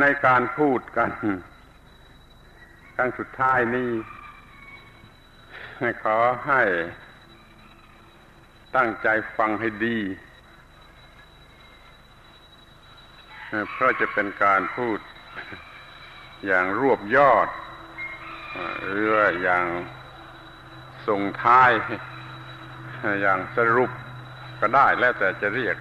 ในการพูดกันครั้งสุดท้ายนี้ขอให้ตั้งใจฟังให้ดี เพราะจะเป็นการพูดอย่างรวบยอดหรืออย่างส่งท้าย อย่างสรุปก็ได้แล้วแต่จะเรียก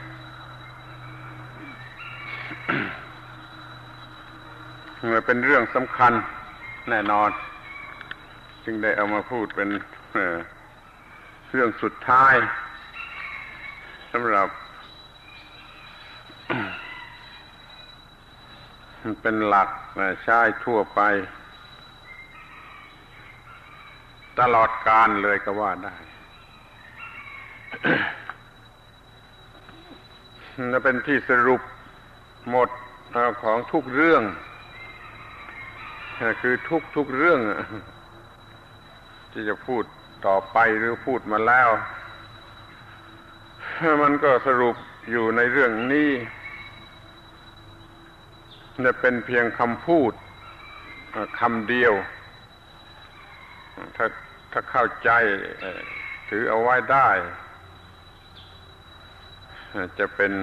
เป็นเรื่องสำคัญแน่นอน จึงได้เอามาพูดเป็นเรื่องสุดท้ายสำหรับ เป็นหลักใช้ทั่วไป ตลอดการเลยก็ว่าได้จะเป็นที่สรุปหมดของทุกเรื่อง คือทุกทุกเรื่อง ที่จะพูดต่อไปหรือพูดมาแล้ว มันก็สรุปอยู่ในเรื่องนี้จะเป็นเพียงคำพูดคำเดียว ถ้าถ้าเข้าใจถือเอาไว้ได้ จะเป็น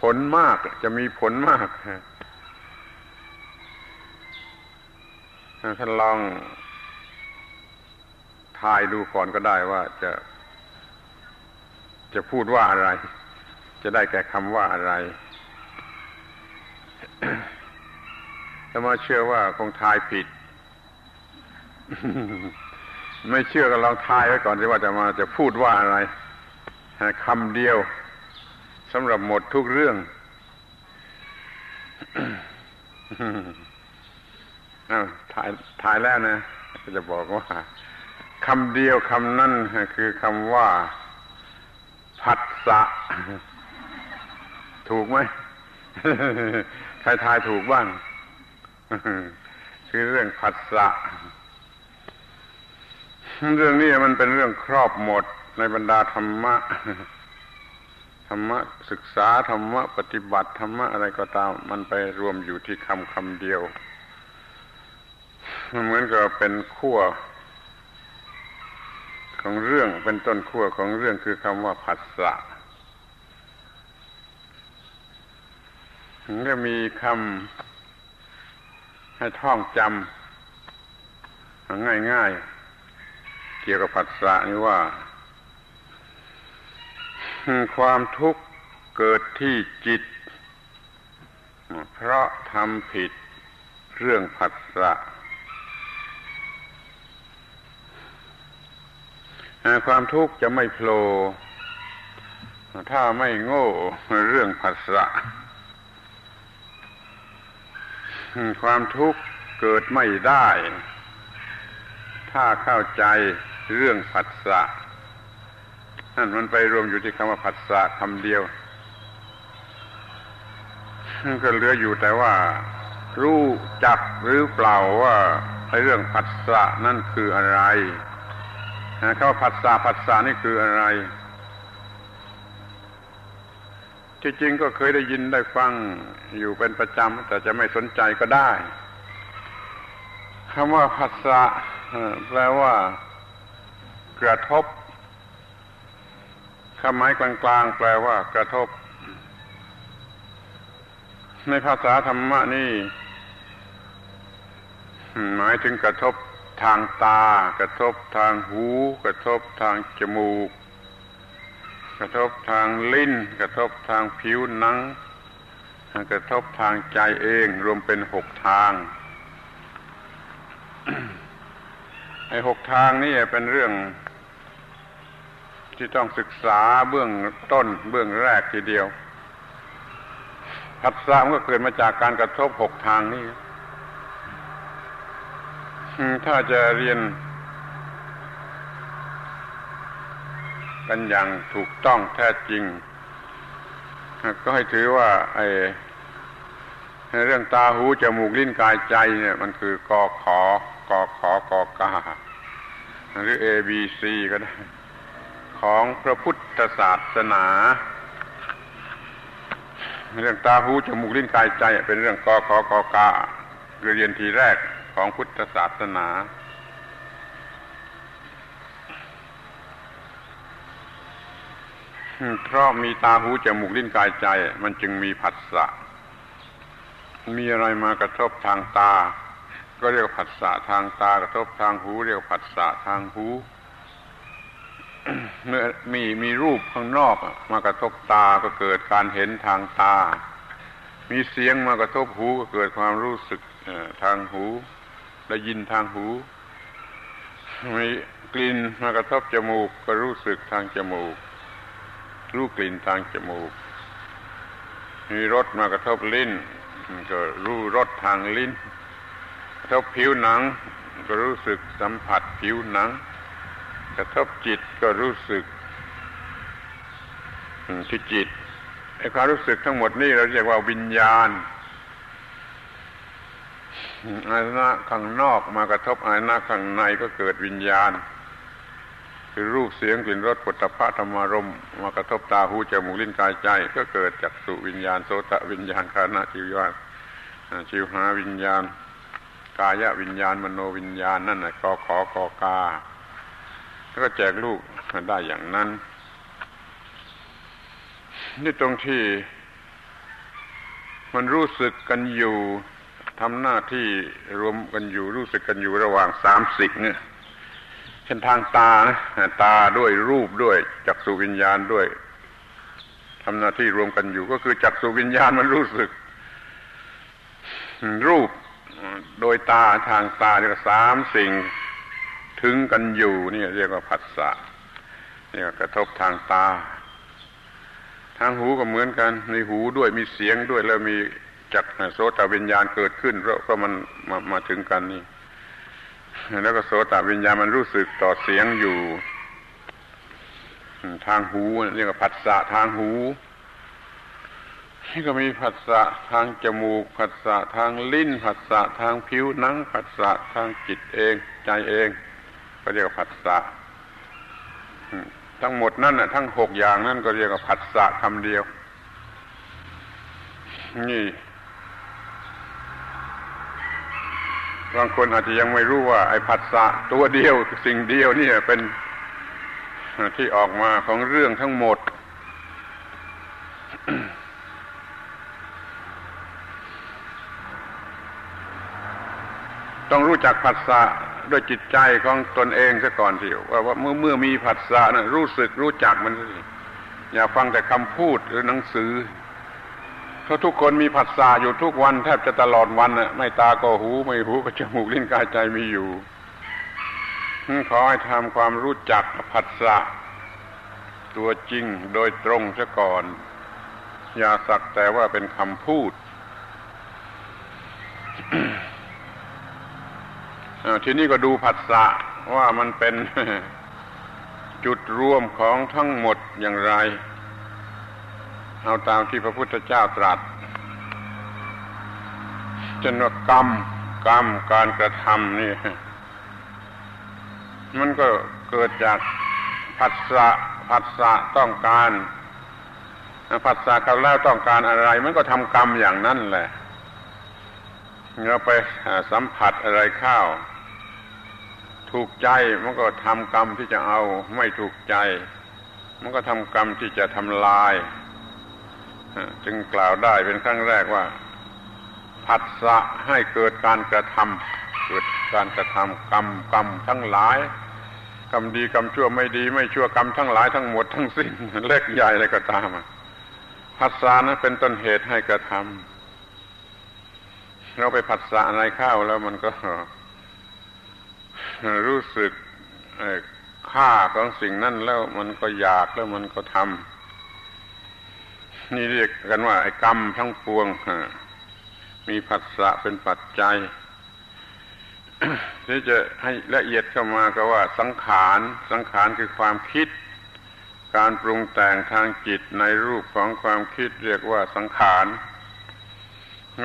ผลมากจะมีผลมาก ท่านลองทายดูก่อนก็ได้ว่าจะ จะพูดว่าอะไร จะได้แก่คำว่าอะไรถ้ามาเชื่อว่าคงทายผิด ไม่เชื่อก็ลองทายไว้ก่อนสิว่าจะมาจะพูดว่าอะไรคำเดียวสำหรับหมดทุกเรื่อง อาถ่ายถ่ายแล้วนะจะบอกว่าคำเดียวคำนั้นคือคำว่า ผัสสะ ถูกไหมใครทายถูกบ้างคือเรื่องผัสสะ เรื่องนี้มันเป็นเรื่องครอบหมดในบรรดาธรรมะ ธรรมะศึกษาธรรมะปฏิบัติธรรมะอะไรก็ตาม มันไปรวมอยู่ที่คำคำเดียว เหมือนกับเป็นขั้วของเรื่องเป็นต้นขั้วของเรื่องคือคำว่าผัสสะถึงจะมีคำให้ท่องจำง่ายๆ เกี่ยวกับผัสสะนี่ว่า ความทุกข์เกิดที่จิต เพราะทำผิดเรื่องผัสสะ ความทุกข์จะไม่โผล่ถ้าไม่โง่เรื่องภาษะความทุกข์เกิดไม่ได้ ถ้าเข้าใจเรื่องผัสสะนั่นมันไปรวมอยู่ที่คำว่าผัสสะคำเดียวก็เหลืออยู่แต่ว่า รู้จักหรือเปล่าว่าเรื่องผัสสะนั่นคืออะไร เขาผัสสะผัสสะนี่คืออะไร ที่จริงก็เคยได้ยินได้ฟังอยู่เป็นประจำแต่จะไม่สนใจก็ได้คำว่าผัสสะแปลว่า กระทบคำหมายกลางๆแปลว่า กระทบ ในภาษาธรรมะนี่หมายถึงกระทบ ทางตา กระทบทางหู กระทบทางจมูก กระทบทางลิ้น กระทบทางผิวหนัง กระทบทางใจเองรวมเป็นหกทางไอ้หกทางนี่เป็นเรื่อง ที่ต้องศึกษาเบื้องต้นเบื้องแรกทีเดียวพัฒสามก็เกิดมาจากการกระทบหกทางนี้ ถ้าจะเรียน กันอย่างถูกต้องแท้จริง ก็ให้ถือว่าไอ้เรื่องตาหูจมูกลิ้นกายใจเนี่ย มันคือกอขอกอขอกอกาหรือ A B C ก็ได้ ของพระพุทธศาสนา เรื่องตาหูจมูกลิ้นกายใจ เป็นเรื่องกอขอกอกาเรียนทีแรก ของพุทธศาสนา เพราะมีตาหูจมูกลิ้นกายใจ มันจึงมีผัสสะ มีอะไรมากระทบทางตา ก็เรียกผัสสะทางตากระทบทางหู เรียกผัสสะทางหูเมื่อมีมีรูปข้างนอกมากระทบตาก็เกิดการเห็นทางตา มีเสียงมากระทบหูก็เกิดความรู้สึกทางหู ได้ยินทางหูมีกลิ่นมากระทบจมูก ก็รู้สึกทางจมูก รู้กลิ่นทางจมูก มีรสมากระทบลิ้น ก็รู้รสทางลิ้นกระทบผิวหนัง ก็รู้สึกสัมผัสผิวหนัง กระทบจิตก็รู้สึกที่จิตไอ้ความรู้สึกทั้งหมดนี่เราเรียกว่าวิญญาณ อายนะข้างนอกมากระทบอายนะข้างในก็เกิดวิญญาณ คือรูปเสียงกลิ่นรสปุถะธรรมารมมากระทบตาหูจมูกลิ้นกายใจ ก็เกิดจากสุวิญญาณโสตวิญญาณคานะจิวานจิวหาวิญญาณ กายวิญญาณมโนวิญญาณนั่นแหละกอขอกอกาแล้วก็แจกลูกได้อย่างนั้นนี่ตรงที่มันรู้สึกกันอยู่ ทำหน้าที่รวมกันอยู่รู้สึกกันอยู่ระหว่างสามสิ่งเนี่ยเช่นทางตาตาด้วยรูปด้วยจักสุวิญญาณด้วยทำหน้าที่รวมกันอยู่ก็คือจักสุวิญญาณมันรู้สึก รูปโดยตาทางตาเรียกสามสิ่งถึงกันอยู่นี่เรียกว่าผัสสะนี่กระทบทางตา ทางหูก็เหมือนกัน ในหูด้วยมีเสียงด้วยแล้วมี จักโสตวิญญาณเกิดขึ้นเพราะมันมามาถึงกันนี่ แล้วก็โสตวิญญาณมันรู้สึกต่อเสียงอยู่ ทางหูเรียกว่าผัสสะทางหูนี่ก็มีผัสสะทางจมูก ผัสสะทางลิ้น ผัสสะทางผิวหนัง ผัสสะทางจิตเอง ใจเอง ก็เรียกว่าผัสสะทั้งหมดนั่นน่ะทั้งหกอย่างนั่นก็เรียกว่าผัสสะคำเดียว นี่ บางคนอาจจะยังไม่รู้ว่า ไอ้ผัสสะตัวเดียวสิ่งเดียวนี่เป็นที่ออกมาของเรื่องทั้งหมด ต้องรู้จักผัสสะด้วยจิตใจของตนเองซะก่อนสิว่าว่าเมื่อเมื่อมีผัสสะนะรู้สึกรู้จักมันสิอย่าฟังแต่คำพูดหรือหนังสือ เพราะทุกคนมีผัสสะอยู่ทุกวันแทบจะตลอดวันน่ะไม่ตาก็หูไม่หูก็จมูกลิ้นกายใจมีอยู่ขอให้ทำความรู้จักผัสสะตัวจริงโดยตรงซะก่อน อย่าสักแต่ว่าเป็นคำพูดทีนี้ก็ดูผัสสะว่ามันเป็นจุดรวมของทั้งหมดอย่างไร เอาตามที่พระพุทธเจ้าตรัสจนว่ากรรมกรรมการกระทำนี่ มันก็เกิดจากผัสสะผัสสะต้องการผัสสะเขาแล้วต้องการอะไร มันก็ทำกรรมอย่างนั้นแหละเราไปสัมผัสอะไรข้าว ถูกใจมันก็ทำกรรมที่จะเอา ไม่ถูกใจ มันก็ทำกรรมที่จะทำลาย จึงกล่าวได้เป็นครั้งแรกว่าผัสสะให้เกิดการกระทำเกิดการกระทำกรรมกรรมทั้งหลายกรรมดีกรรมชั่วไม่ดี ไม่ชั่วกรรมทั้งหลายทั้งหมดทั้งสิ้นเล็กใหญ่อะไรก็ตามผัสสะนั้นเป็นต้นเหตุให้กระทำเราไปผัสสะอะไรข้าวแล้วมันก็รู้สึกค่าของสิ่งนั้นแล้วมันก็อยากแล้วมันก็ทำ นี่เรียกกันว่าไอ้กรรมทั้งปวงมีผัสสะเป็นปัจจัยที่จะให้ละเอียดเข้ามาก็ว่าสังขารสังขารคือความคิด การปรุงแต่งทางจิตในรูปของความคิดเรียกว่าสังขาร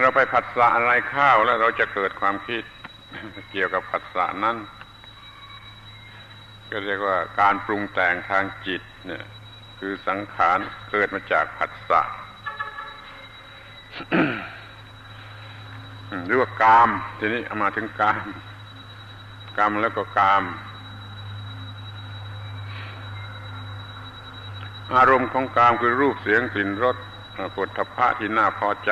เราไปผัสสะอะไรข้าวแล้วเราจะเกิดความคิดเกี่ยวกับผัสสะนั้น ก็เรียกว่าการปรุงแต่งทางจิตเนี่ย คือสังขารเกิดมาจากผัสสะหรือว่ากาม ทีนี้เอามาถึงกาม กามแล้วก็กาม อารมณ์ของกามคือรูปเสียงกลิ่นรสปวดทพะที่น่าพอใจ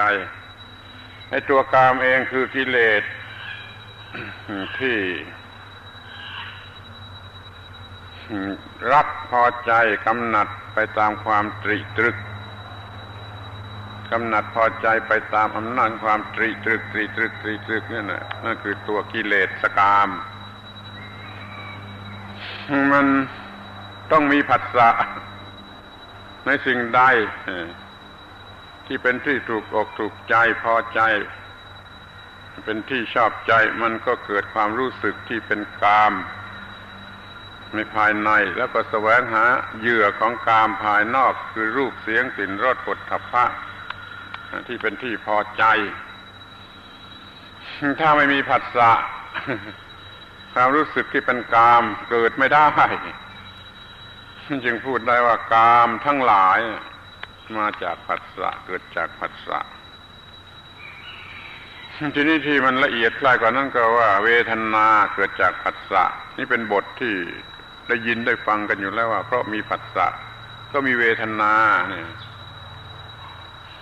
ไอ้ตัวกามเองคือกิเลสที่ รักพอใจกำหนัดไปตามความตรีตรึกกำหนัดพอใจไปตามอำนาจความตรีตรึกตรีตรึกตรีตรึกนี่นะนั่นคือตัวกิเลสสกาม มันต้องมีผัสสะในสิ่งใดที่เป็นที่ถูกอกถูกใจพอใจ เป็นที่ชอบใจมันก็เกิดความรู้สึกที่เป็นกาม ในภายในแล้วก็แสวงหาเหยื่อของกามภายนอกคือรูปเสียงกลิ่นรสผลทพะที่เป็นที่พอใจ ถ้าไม่มีผัสสะความรู้สึกที่เป็นกามเกิดไม่ได้จึงพูดได้ว่ากามทั้งหลาย มาจากผัสสะเกิดจากผัสสะทีนี้ที่มันละเอียดคล้กว่านั้นก็ว่า เวทนาเกิดจากผัสสะนี่เป็นบทที่ ได้ยินได้ฟังกันอยู่แล้วว่า เพราะมีผัสสะก็มีเวทนาเนี่ย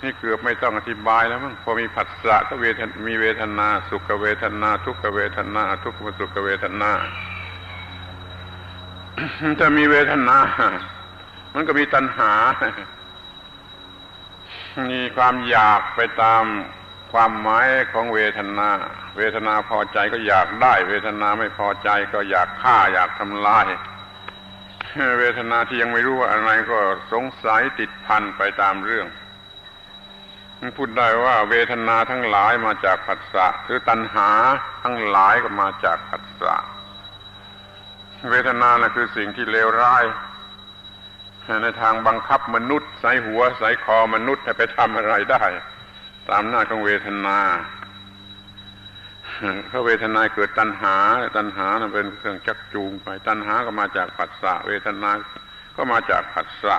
นี่เกือบไม่ต้องอธิบายแล้วมั้งพอมีผัสสะก็เวทมีเวทนา สุขเวทนา ทุกขเวทนา ทุกขสุขเวทนาถ้ามีเวทนา มันก็มีตัณหา มีความอยากไปตามความหมายของเวทนา เวทนาพอใจก็อยากได้ เวทนาไม่พอใจก็อยากฆ่าอยากทำลาย เวทนาที่ยังไม่รู้ว่าอะไรก็สงสัยติดพันไปตามเรื่องมันพูดได้ว่าเวทนาทั้งหลายมาจากผัสสะคือตัณหาทั้งหลายก็มาจากผัสสะเวทนานะคือสิ่งที่เลวร้ายในทางบังคับมนุษย์ ใส่หัว ใส่คอมนุษย์ให้ไปทำอะไรได้ ตามหน้าของเวทนา พระเวทนาเกิดตัณหา ตัณหาเป็นเครื่องจักจูงไป ตัณหาก็มาจากผัสสะ เวทนา ก็มาจากผัสสะ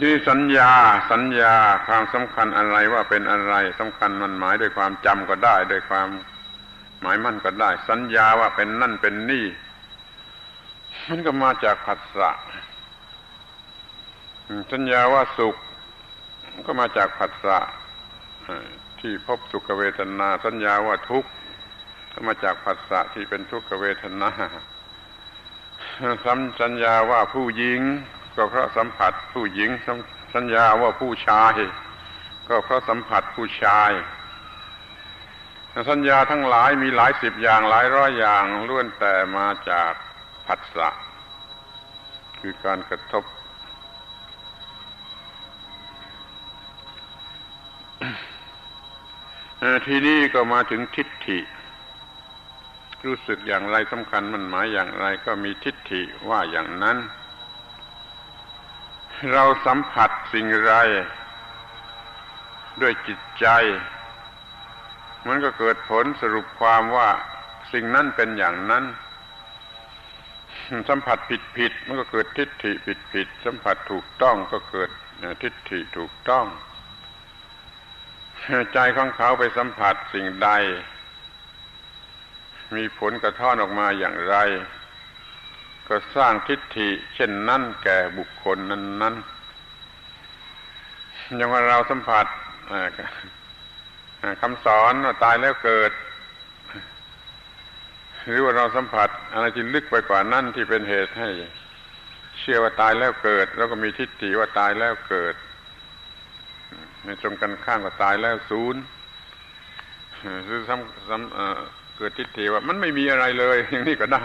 นี่สัญญา สัญญาความสำคัญอะไรว่าเป็นอะไรสำคัญมันหมายด้วยความจำก็ได้ด้วยความหมายมั่นก็ได้ สัญญาว่าเป็นนั่นเป็นนี่ มันก็มาจากผัสสะสัญญาว่าสุขก็มาจากผัสสะ ที่พบสุขเวทนา สัญญาว่าทุกข์มาจากผัสสะที่เป็นทุกขเวทนาสัญญาว่าผู้หญิง ก็เพราะสัมผัสผู้หญิง สัญญาว่าผู้ชาย ก็เพราะสัมผัสผู้ชาย สัญญาทั้งหลายมีหลายสิบอย่างหลายร้อยอย่างล้วนแต่มาจากผัสสะคือการกระทบ ทีนี้ก็มาถึงทิฏฐิ รู้สึกอย่างไรสำคัญมันหมายอย่างไรก็มีทิฏฐิว่าอย่างนั้น เราสัมผัสสิ่งไร ด้วยจิตใจ มันก็เกิดผลสรุปความว่าสิ่งนั้นเป็นอย่างนั้น สัมผัสผิดผิดมันก็เกิดทิฏฐิผิดผิดสัมผัสถูกต้องก็เกิดทิฏฐิถูกต้อง ใจของเขาไปสัมผัสสิ่งใด มีผลกระท้อนออกมาอย่างไร ก็สร้างทิฏฐิเช่นนั้นแก่บุคคลนั้นนั้นอย่างว่าเราสัมผัสคำสอนว่าตายแล้วเกิด หรือว่าเราสัมผัสอะไรที่ลึกไปกว่านั้นที่เป็นเหตุให้ เชื่อว่าตายแล้วเกิด แล้วก็มีทิฏฐิว่าตายแล้วเกิด ในตรงกันข้ามกับตายแล้วศูนย์หรือซ้ำซ้ำเกิดทิฏฐิว่ามันไม่มีอะไรเลย อย่างนี้ก็ได้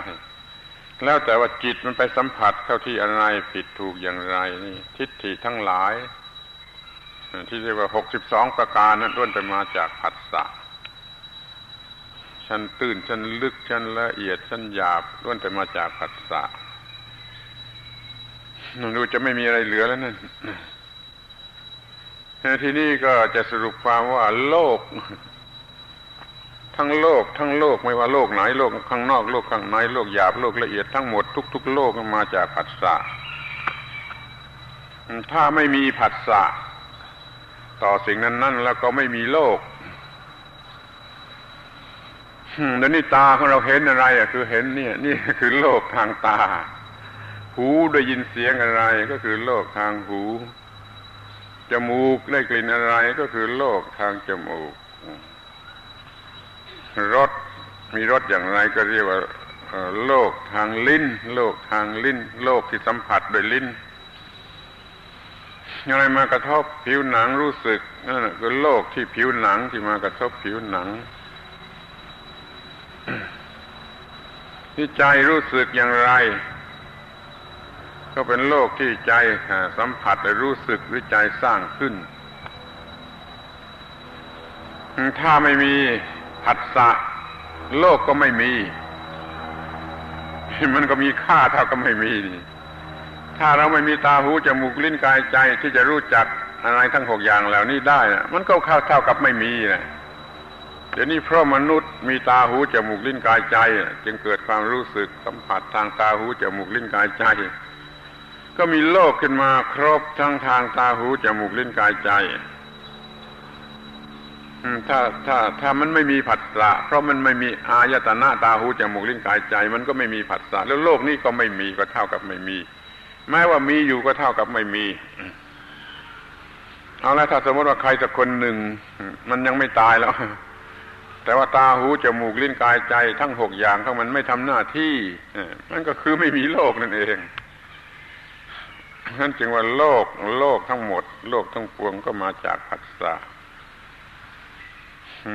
แล้วแต่ว่าจิตมันไปสัมผัสเข้าที่อะไรผิดถูกอย่างไรนี่ทิฏฐิทั้งหลาย ที่เรียกว่าหกสิบสองประการนั้นล้วนแต่มาจากผัสสะชั้นตื้นชั้นลึกชั้นละเอียดชั้นหยาบล้วนแต่มาจากผัสสะดูจะไม่มีอะไรเหลือแล้วนั่น ทีนี้ก็จะสรุปความว่าโลก ทั้งโลก ทั้งโลกไม่ว่าโลกไหนโลกข้างนอกโลกข้างในโลกหยาบโลกละเอียดทั้งหมดทุก ๆ โลกมาจากผัสสะถ้าไม่มีผัสสะต่อสิ่งนั้นนั่นแล้วก็ไม่มีโลกเดี๋ยวนี้ตาของเราเห็นอะไรอะคือเห็นเนี่ย นี่คือโลกทางตา หูได้ยินเสียงอะไรก็คือโลกทางหู จมูกได้กลิ่นอะไรก็คือโลกทางจมูกรสมีรสอย่างไรก็เรียกว่าโลกทางลิ้น โลกทางลิ้น โลกที่สัมผัสโดยลิ้นอะไรมากระทบผิวหนังรู้สึกนั่นคือโลกที่ผิวหนังที่มากระทบผิวหนังที่ใจรู้สึกอย่างไร ก็เป็นโลกที่ใจสัมผัสรู้สึกหรือใจสร้างขึ้น ถ้าไม่มีผัสสะโลกก็ไม่มี มันก็มีค่าเท่ากับไม่มีนี่ถ้าเราไม่มีตาหูจมูกลิ้นกายใจที่จะรู้จักอะไรทั้งหกอย่างเหล่านี้ได้นะมันก็เข้าเท่ากับไม่มีนะเดี๋ยวนี้เพราะมนุษย์มีตาหูจมูกลิ้นกายใจ จึงเกิดความรู้สึกสัมผัสทางตาหูจมูกลิ้นกายใจ ก็มีโลกขึ้นมาครบทั้งทางตาหูจมูกลิ้นกายใจถ้าถ้าถ้ามันไม่มีผัสสะเพราะมันไม่มีอายตนะตาหูจมูกลิ้นกายใจ มันก็ไม่มีผัสสะแล้วโลกนี้ก็ไม่มีก็เท่ากับไม่มี แม้ว่ามีอยู่ก็เท่ากับไม่มีเอาละถ้าสมมติว่าใครสักคนหนึ่ง มันยังไม่ตายแล้ว แต่ว่าตาหูจมูกลิ้นกายใจ ทั้งหกอย่างของมันไม่ทำหน้าที่นั่นก็คือไม่มีโลกนั่นเอง นั่นจึงว่าโลกโลกทั้งหมด โลกทั้งปวงก็มาจากผัสสะ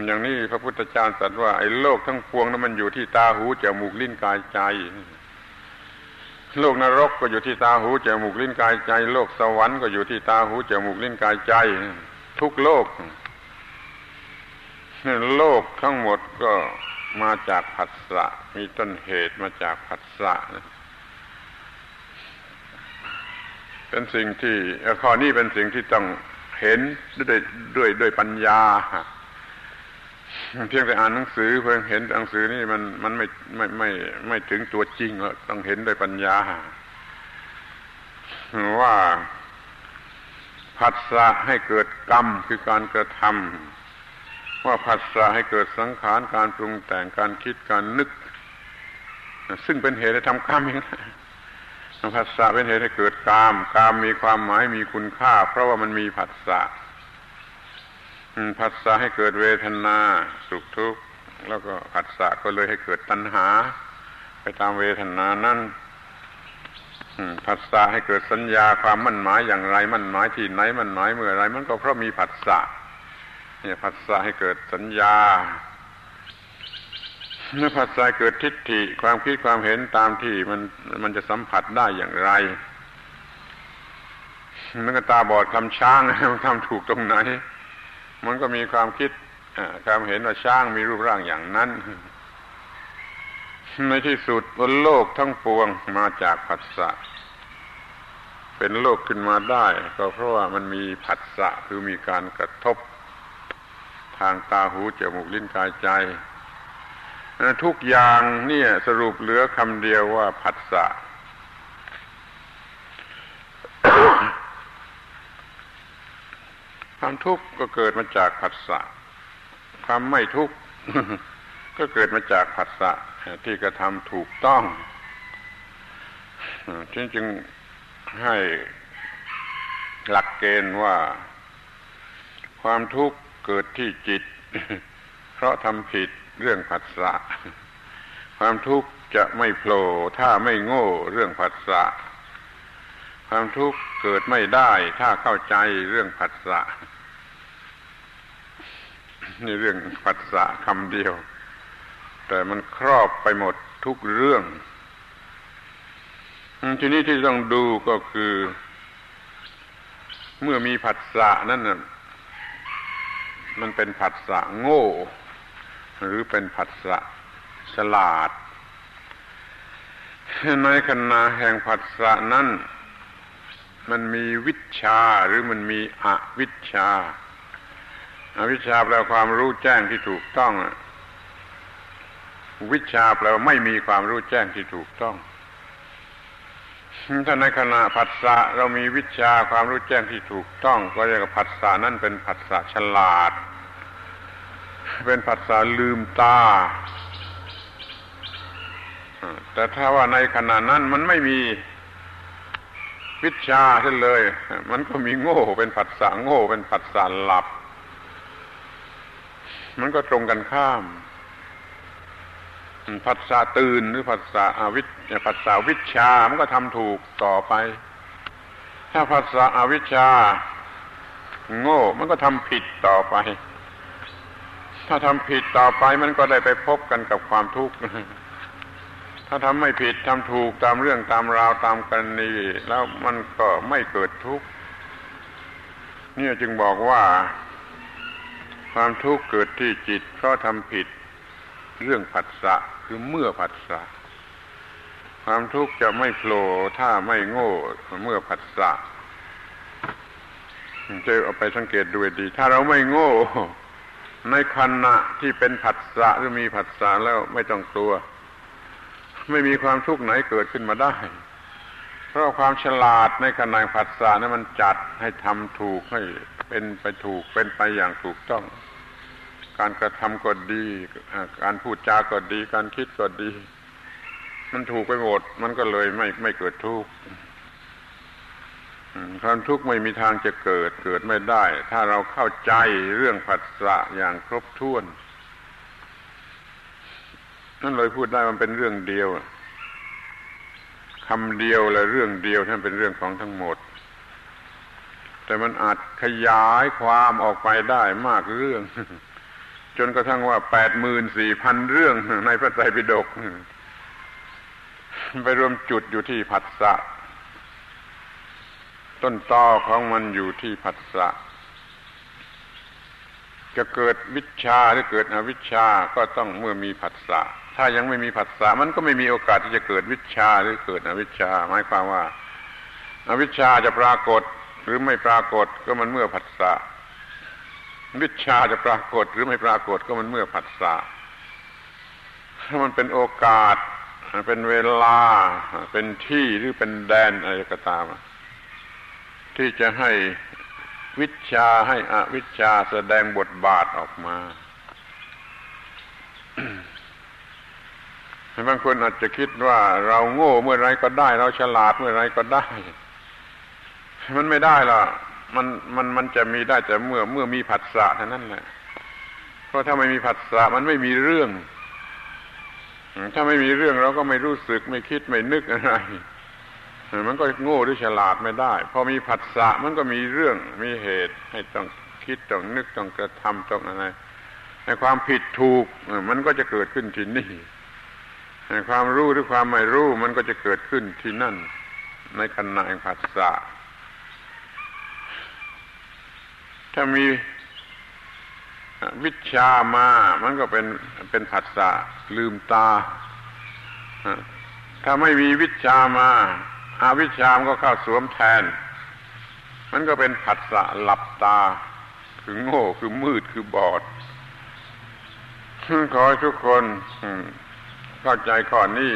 อย่างนี้พระพุทธเจ้าตรัสว่าไอ้โลกทั้งปวงนั้นมันอยู่ที่ตาหูจมูกลิ้นกายใจ โลกนรกก็อยู่ที่ตาหูจมูกลิ้นกายใจ โลกสวรรค์ก็อยู่ที่ตาหูจมูกลิ้นกายใจ ทุกโลกโลกทั้งหมดก็มาจากผัสสะมีต้นเหตุมาจากผัสสะ เป็นสิ่งที่ข้อนี้เป็นสิ่งที่ต้องเห็นด้วยด้วยด้วยปัญญาเพียงแต่อ่านหนังสือเพียงเห็นหนังสือนี่มันมันไม่ไม่ไม่ไม่ถึงตัวจริงแล้วต้องเห็นด้วยปัญญา ว่าผัสสะให้เกิดกรรมคือการกระทำว่าผัสสะให้เกิดสังขารการปรุงแต่งการคิดการนึก ซึ่งเป็นเหตุให้ทำกรรมเอง ผัสสะเป็นเหตุให้เกิดกาม กามมีความหมายมีคุณค่า เพราะว่ามันมีผัสสะผัสสะให้เกิดเวทนาสุขทุกข์แล้วก็ผัสสะก็เลยให้เกิดตัณหา ไปตามเวทนานั้นผัสสะให้เกิดสัญญาความมั่นหมายอย่างไร มั่นหมายที่ไหนมั่นหมายเมื่อไร มันก็เพราะมีผัสสะเนี่ยผัสสะให้เกิดสัญญา เมื่อผัสสะเกิดทิฏฐิความคิดความเห็นตามที่มันมันจะสัมผัสได้อย่างไรมันก็ตาบอดคำช้างมันทำถูกตรงไหน มันก็มีความคิดความเห็นว่าช้างมีรูปร่างอย่างนั้น ในที่สุดบนโลกทั้งปวงมาจากผัสสะเป็นโลกขึ้นมาได้ ก็เพราะว่ามันมีผัสสะคือมีการกระทบ ทางตาหูจมูกลิ้นกายใจ ทุกอย่างเนี่ยสรุปเหลือคำเดียวว่าผัสสะความทุกข์ก็เกิดมาจากผัสสะความไม่ทุกข์ก็เกิดมาจากผัสสะที่กระทำถูกต้องจึงจึงให้หลักเกณฑ์ว่า ความทุกข์เกิดที่จิต เพราะทำผิด เรื่องผัสสะความทุกข์จะไม่โผล่ถ้าไม่โง่เรื่องผัสสะความทุกข์เกิดไม่ได้ถ้าเข้าใจเรื่องผัสสะนี่เรื่องผัสสะคำเดียว แต่มันครอบไปหมดทุกเรื่องทีนี้ที่ต้องดูก็คือ เมื่อมีผัสสะนั่นน่ะมันเป็นผัสสะโง่ หรือเป็นผัสสะฉลาด ในขณะแห่งผัสสะนั้น มันมีวิชาหรือมันมีอวิชาอาวิชาแปลความรู้แจ้งที่ถูกต้อง วิชาแปลว่าไม่มีความรู้แจ้งที่ถูกต้อง ถ้าในขณะผัสสะเรามีวิชาความรู้แจ้งที่ถูกต้อง ก็เรียกว่าผัสสะนั่นเป็นผัสสะฉลาด เป็นผัสสะลืมตา แต่ถ้าว่าในขณะนั้นมันไม่มีวิชาเช่นเลย มันก็มีโง่เป็นผัสสะโง่เป็นผัสสะหลับ มันก็ตรงกันข้ามผัสสะตื่นหรือผัสสะอวิชผัสสะวิชา มันก็ทำถูกต่อไป ถ้าผัสสะอวิชาโง่ มันก็ทำผิดต่อไป ถ้าทำผิดต่อไปมันก็ได้ไปพบกันกับความทุกข์ถ้าทำไม่ผิดทำถูกตามเรื่องตามราวตามกันนีแล้วมันก็ไม่เกิดทุกข์เนี่ยจึงบอกว่า ความทุกข์เกิดที่จิต เพราะทำผิดเรื่องผัสสะคือเมื่อผัสสะความทุกข์จะไม่โผล่ถ้าไม่โง่เมื่อผัสสะจะเอาไปสังเกตดูดี ถ้าเราไม่โง่ ในขณะที่เป็นผัสสะหรือมีผัสสะแล้วไม่ต้องกลัว ไม่มีความทุกข์ไหนเกิดขึ้นมาได้ เพราะความฉลาดในขณะผัสสะนั้นมันจัดให้ทำถูกให้เป็นไปถูกเป็นไปอย่างถูกต้อง การกระทำก็ดี การพูดจาก็ดี การคิดก็ดี มันถูกไปหมด มันก็เลยไม่ไม่เกิดทุกข์ ความทุกข์ไม่มีทางจะเกิดเกิดไม่ได้ ถ้าเราเข้าใจเรื่องผัสสะอย่างครบถ้วนนั่นเลยพูดได้มันเป็นเรื่องเดียวคำเดียวและเรื่องเดียวท่านเป็นเรื่องของทั้งหมด แต่มันอาจขยายความออกไปได้มากเรื่อง จนกระทั่งว่าแปดหมื่นสี่พันเรื่องในพระไตรปิฎกไปรวมจุดอยู่ที่ผัสสะ ต้นตอของมันอยู่ที่ผัสสะ จะเกิดวิชาหรือเกิดอวิชาก็ต้องเมื่อมีผัสสะ ถ้ายังไม่มีผัสสะมันก็ไม่มีโอกาสที่จะเกิดวิชาหรือเกิดอวิชชาหมายความว่าอวิชชาจะปรากฏหรือไม่ปรากฏก็มันเมื่อผัสสะวิชาจะปรากฏหรือไม่ปรากฏก็มันเมื่อผัสสะถ้ามันเป็นโอกาส เป็นเวลา เป็นที่หรือเป็นแดนอะไรก็ตาม ที่จะให้วิชาให้อวิชาแสดงบทบาทออกมาบางคนอาจจะคิดว่าเราโง่เมื่อไรก็ได้ เราฉลาดเมื่อไรก็ได้ มันไม่ได้หรอกมันมันมันจะมีได้แต่เมื่อเมื่อมีผัสสะเท่านั้นแหละเพราะถ้าไม่มีผัสสะมันไม่มีเรื่อง ถ้าไม่มีเรื่องเราก็ไม่รู้สึกไม่คิดไม่นึกอะไร มันก็โง่หรือฉลาดไม่ได้ พอมีผัสสะมันก็มีเรื่องมีเหตุให้ต้องคิดต้องนึกต้องกระทำต้องอะไรในความผิดถูกมันก็จะเกิดขึ้นที่นี่ในความรู้หรือความไม่รู้มันก็จะเกิดขึ้นที่นั่น ในขณะแห่งผัสสะถ้ามีวิชามา มันก็เป็นเป็นผัสสะลืมตา ถ้าไม่มีวิชามา อาวิชามก็เข้าสวมแทน มันก็เป็นผัสสะหลับตา คือโง่คือมืดคือบอดขอให้ทุกคนเข้าใจข้อนี้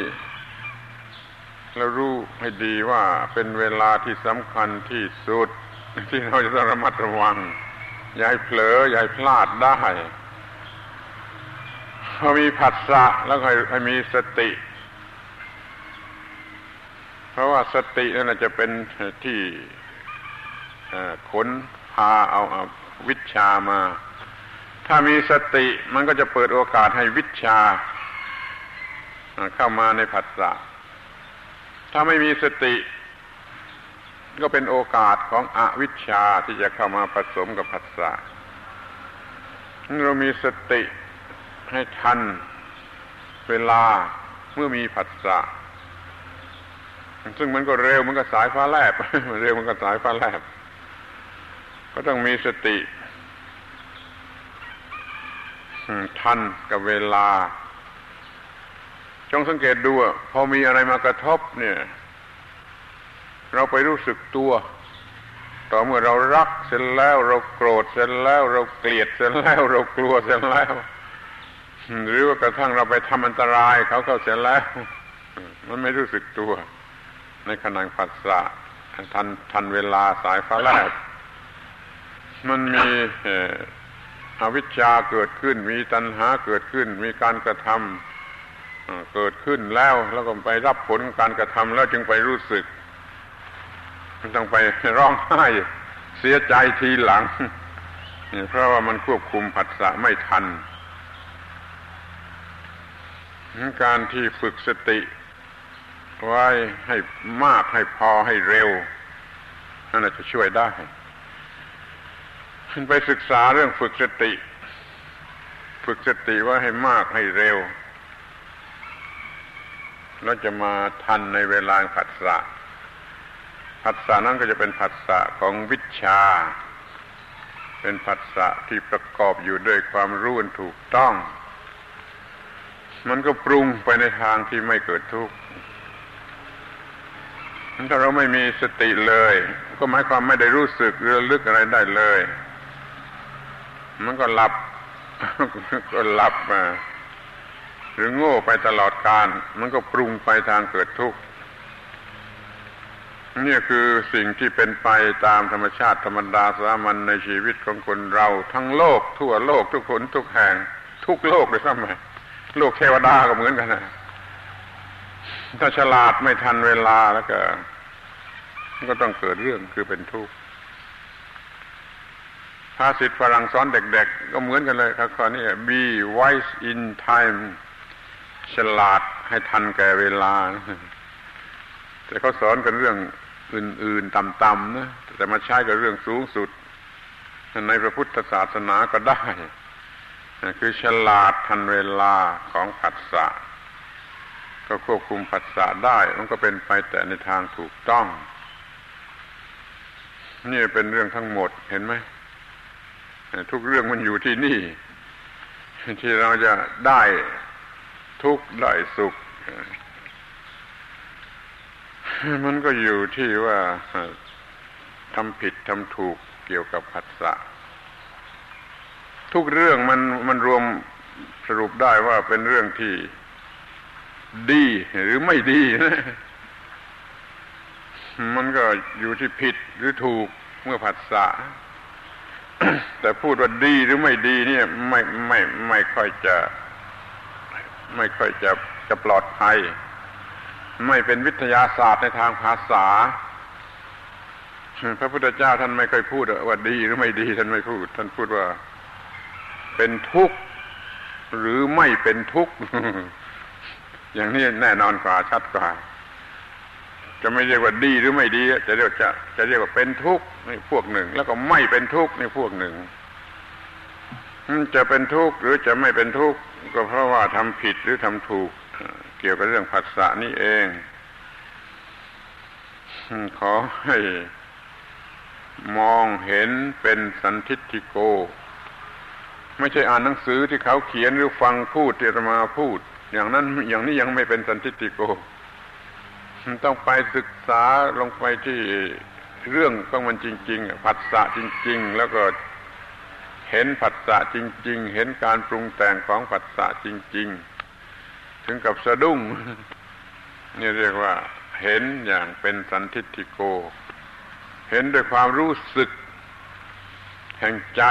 แล้วรู้ให้ดีว่าเป็นเวลาที่สำคัญที่สุด ที่เราจะต้องระมัดระวัง อย่าให้เผลอ อย่าให้พลาดได้พอมีผัสสะแล้วให้มีสติ เพราะว่าสตินั่นจะเป็นที่ขนพาเอาเอาวิชามา ถ้ามีสติมันก็จะเปิดโอกาสให้วิชาเข้ามาในผัสสะถ้าไม่มีสติ ก็เป็นโอกาสของอวิชชาที่จะเข้ามาผสมกับผัสสะเรามีสติให้ทันเวลาเมื่อมีผัสสะ ซึ่งมันก็เร็วมันก็สายฟ้าแลบมันเร็วมันก็สายฟ้าแลบ ก็ต้องมีสติทันกับเวลา จงสังเกตดูพอมีอะไรมากระทบเนี่ย เราไปรู้สึกตัว ต่อเมื่อเรารักเสร็จแล้วเราโกรธเสร็จแล้ว เราเกลียดเสร็จแล้ว เรากลัวเสร็จแล้วหรือว่ากระทั่งเราไปทำอันตรายเขาเข้าเสร็จแล้ว มันไม่รู้สึกตัว ในขณะผัสสะทันทันเวลาสายฟ้าแลบมันมีอวิชชาเกิดขึ้น มีตัณหาเกิดขึ้น มีการกระทำเกิดขึ้นแล้วแล้วก็ไปรับผลการกระทำแล้วจึงไปรู้สึกมันต้องไปร้องไห้เสียใจทีหลังเพราะว่ามันควบคุมผัสสะไม่ทัน การที่ฝึกสติ ไว้ให้มากให้พอให้เร็วนั่นจะช่วยได้ไปศึกษาเรื่องฝึกสติ ฝึกสติว่าให้มากให้เร็ว แล้วจะมาทันในเวลาผัสสะผัสสะนั้นก็จะเป็นผัสสะของวิชา เป็นผัสสะที่ประกอบอยู่ด้วยความรู้ถูกต้อง มันก็ปรุงไปในทางที่ไม่เกิดทุกข์ ถ้าเราไม่มีสติเลย ก็หมายความไม่ได้รู้สึกเรือลึกอะไรได้เลย มันก็หลับก็หลับมาหรือโง่ไปตลอดการ มันก็ปรุงไปทางเกิดทุกข์นี่คือสิ่งที่เป็นไปตามธรรมชาติธรรมดาสามัญในชีวิตของคนเราทั้งโลกทั่วโลกทุกคนทุกแห่ง ทุกโลกเลยซ้ำไหมโลกเทวดาก็เหมือนกันนะ ถ้าฉลาดไม่ทันเวลาแล้วก็ก็ต้องเกิดเรื่องคือเป็นทุกข์ภาษิตฝรั่งสอนเด็กๆ ก็เหมือนกันเลยครับข้อนี้ be wise in time ฉลาดให้ทันแก่เวลา แต่เขาสอนกันเรื่องอื่นๆต่ำๆนะ แต่มาใช้กับเรื่องสูงสุด ในพระพุทธศาสนาก็ได้ คือฉลาดทันเวลาของผัสสะ ก็ควบคุมผัสสะได้ มันก็เป็นไปแต่ในทางถูกต้อง นี่เป็นเรื่องทั้งหมดเห็นไหมทุกเรื่องมันอยู่ที่นี่ ที่เราจะได้ทุกข์ได้สุข มันก็อยู่ที่ว่าทำผิดทำถูกเกี่ยวกับผัสสะทุกเรื่องมันมันรวมสรุปได้ว่าเป็นเรื่องที่ ดีหรือไม่ดีนะมันก็อยู่ที่ผิดหรือถูกเมื่อผัสสะแต่พูดว่าดีหรือไม่ดีเนี่ย ไม่ไม่ไม่ค่อยจะ ไม่ค่อยจะจะปลอดภัย ไม่เป็นวิทยาศาสตร์ในทางภาษา พระพุทธเจ้าท่านไม่เคยพูดว่าดีหรือไม่ดีท่านไม่พูด ท่านพูดว่า เป็นทุกข์หรือไม่เป็นทุกข์ อย่างนี้แน่นอนกว่าชัดกว่า จะไม่เรียกว่าดีหรือไม่ดี จะเรียกจะจะเรียกว่าเป็นทุกข์นี่พวกหนึ่ง แล้วก็ไม่เป็นทุกข์นี่พวกหนึ่งจะเป็นทุกข์หรือจะไม่เป็นทุกข์ก็เพราะว่าทำผิดหรือทำถูก เกี่ยวกับเรื่องผัสสะนี่เองขอให้มองเห็นเป็นสันทิฏฐิโก ไม่ใช่อ่านหนังสือที่เขาเขียนหรือฟังพูดที่จะมาพูด อย่างนั้นอย่างนี้ยังไม่เป็นสันติติโก ต้องไปศึกษาลงไปที่เรื่องของมันจริง ๆ ผัสสะจริง ๆ แล้วก็เห็นผัสสะจริง ๆ เห็นการปรุงแต่งของผัสสะจริง ๆ ถึงกับสะดุ้ง นี่เรียกว่า เห็นอย่างเป็นสันทิติโก เห็นด้วยความรู้สึก แห่งใจ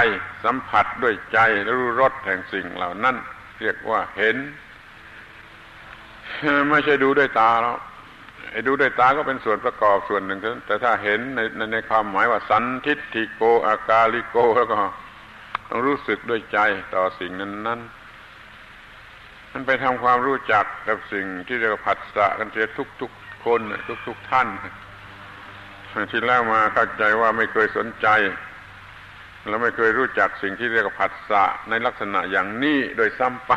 สัมผัสด้วยใจแล้วรู้รสแห่งสิ่งเหล่านั้น เรียกว่าเห็น ไม่ใช่ดูด้วยตาแล้วไอ้ดูด้วยตาก็เป็นส่วนประกอบส่วนหนึ่งแต่ถ้าเห็นในในในความหมายว่าสันทิฏฐิโกอากาลิโกแล้วก็ต้องรู้สึกด้วยใจต่อสิ่งนั้นนั้นมันไปทำความรู้จักกับสิ่งที่เรียกว่าผัสสะกันเสียทุกทุกคนทุกทุกท่านที่แล้วมาเข้าใจว่าไม่เคยสนใจ แล้วไม่เคยรู้จักสิ่งที่เรียกว่าผัสสะในลักษณะอย่างนี้โดยซ้ำไป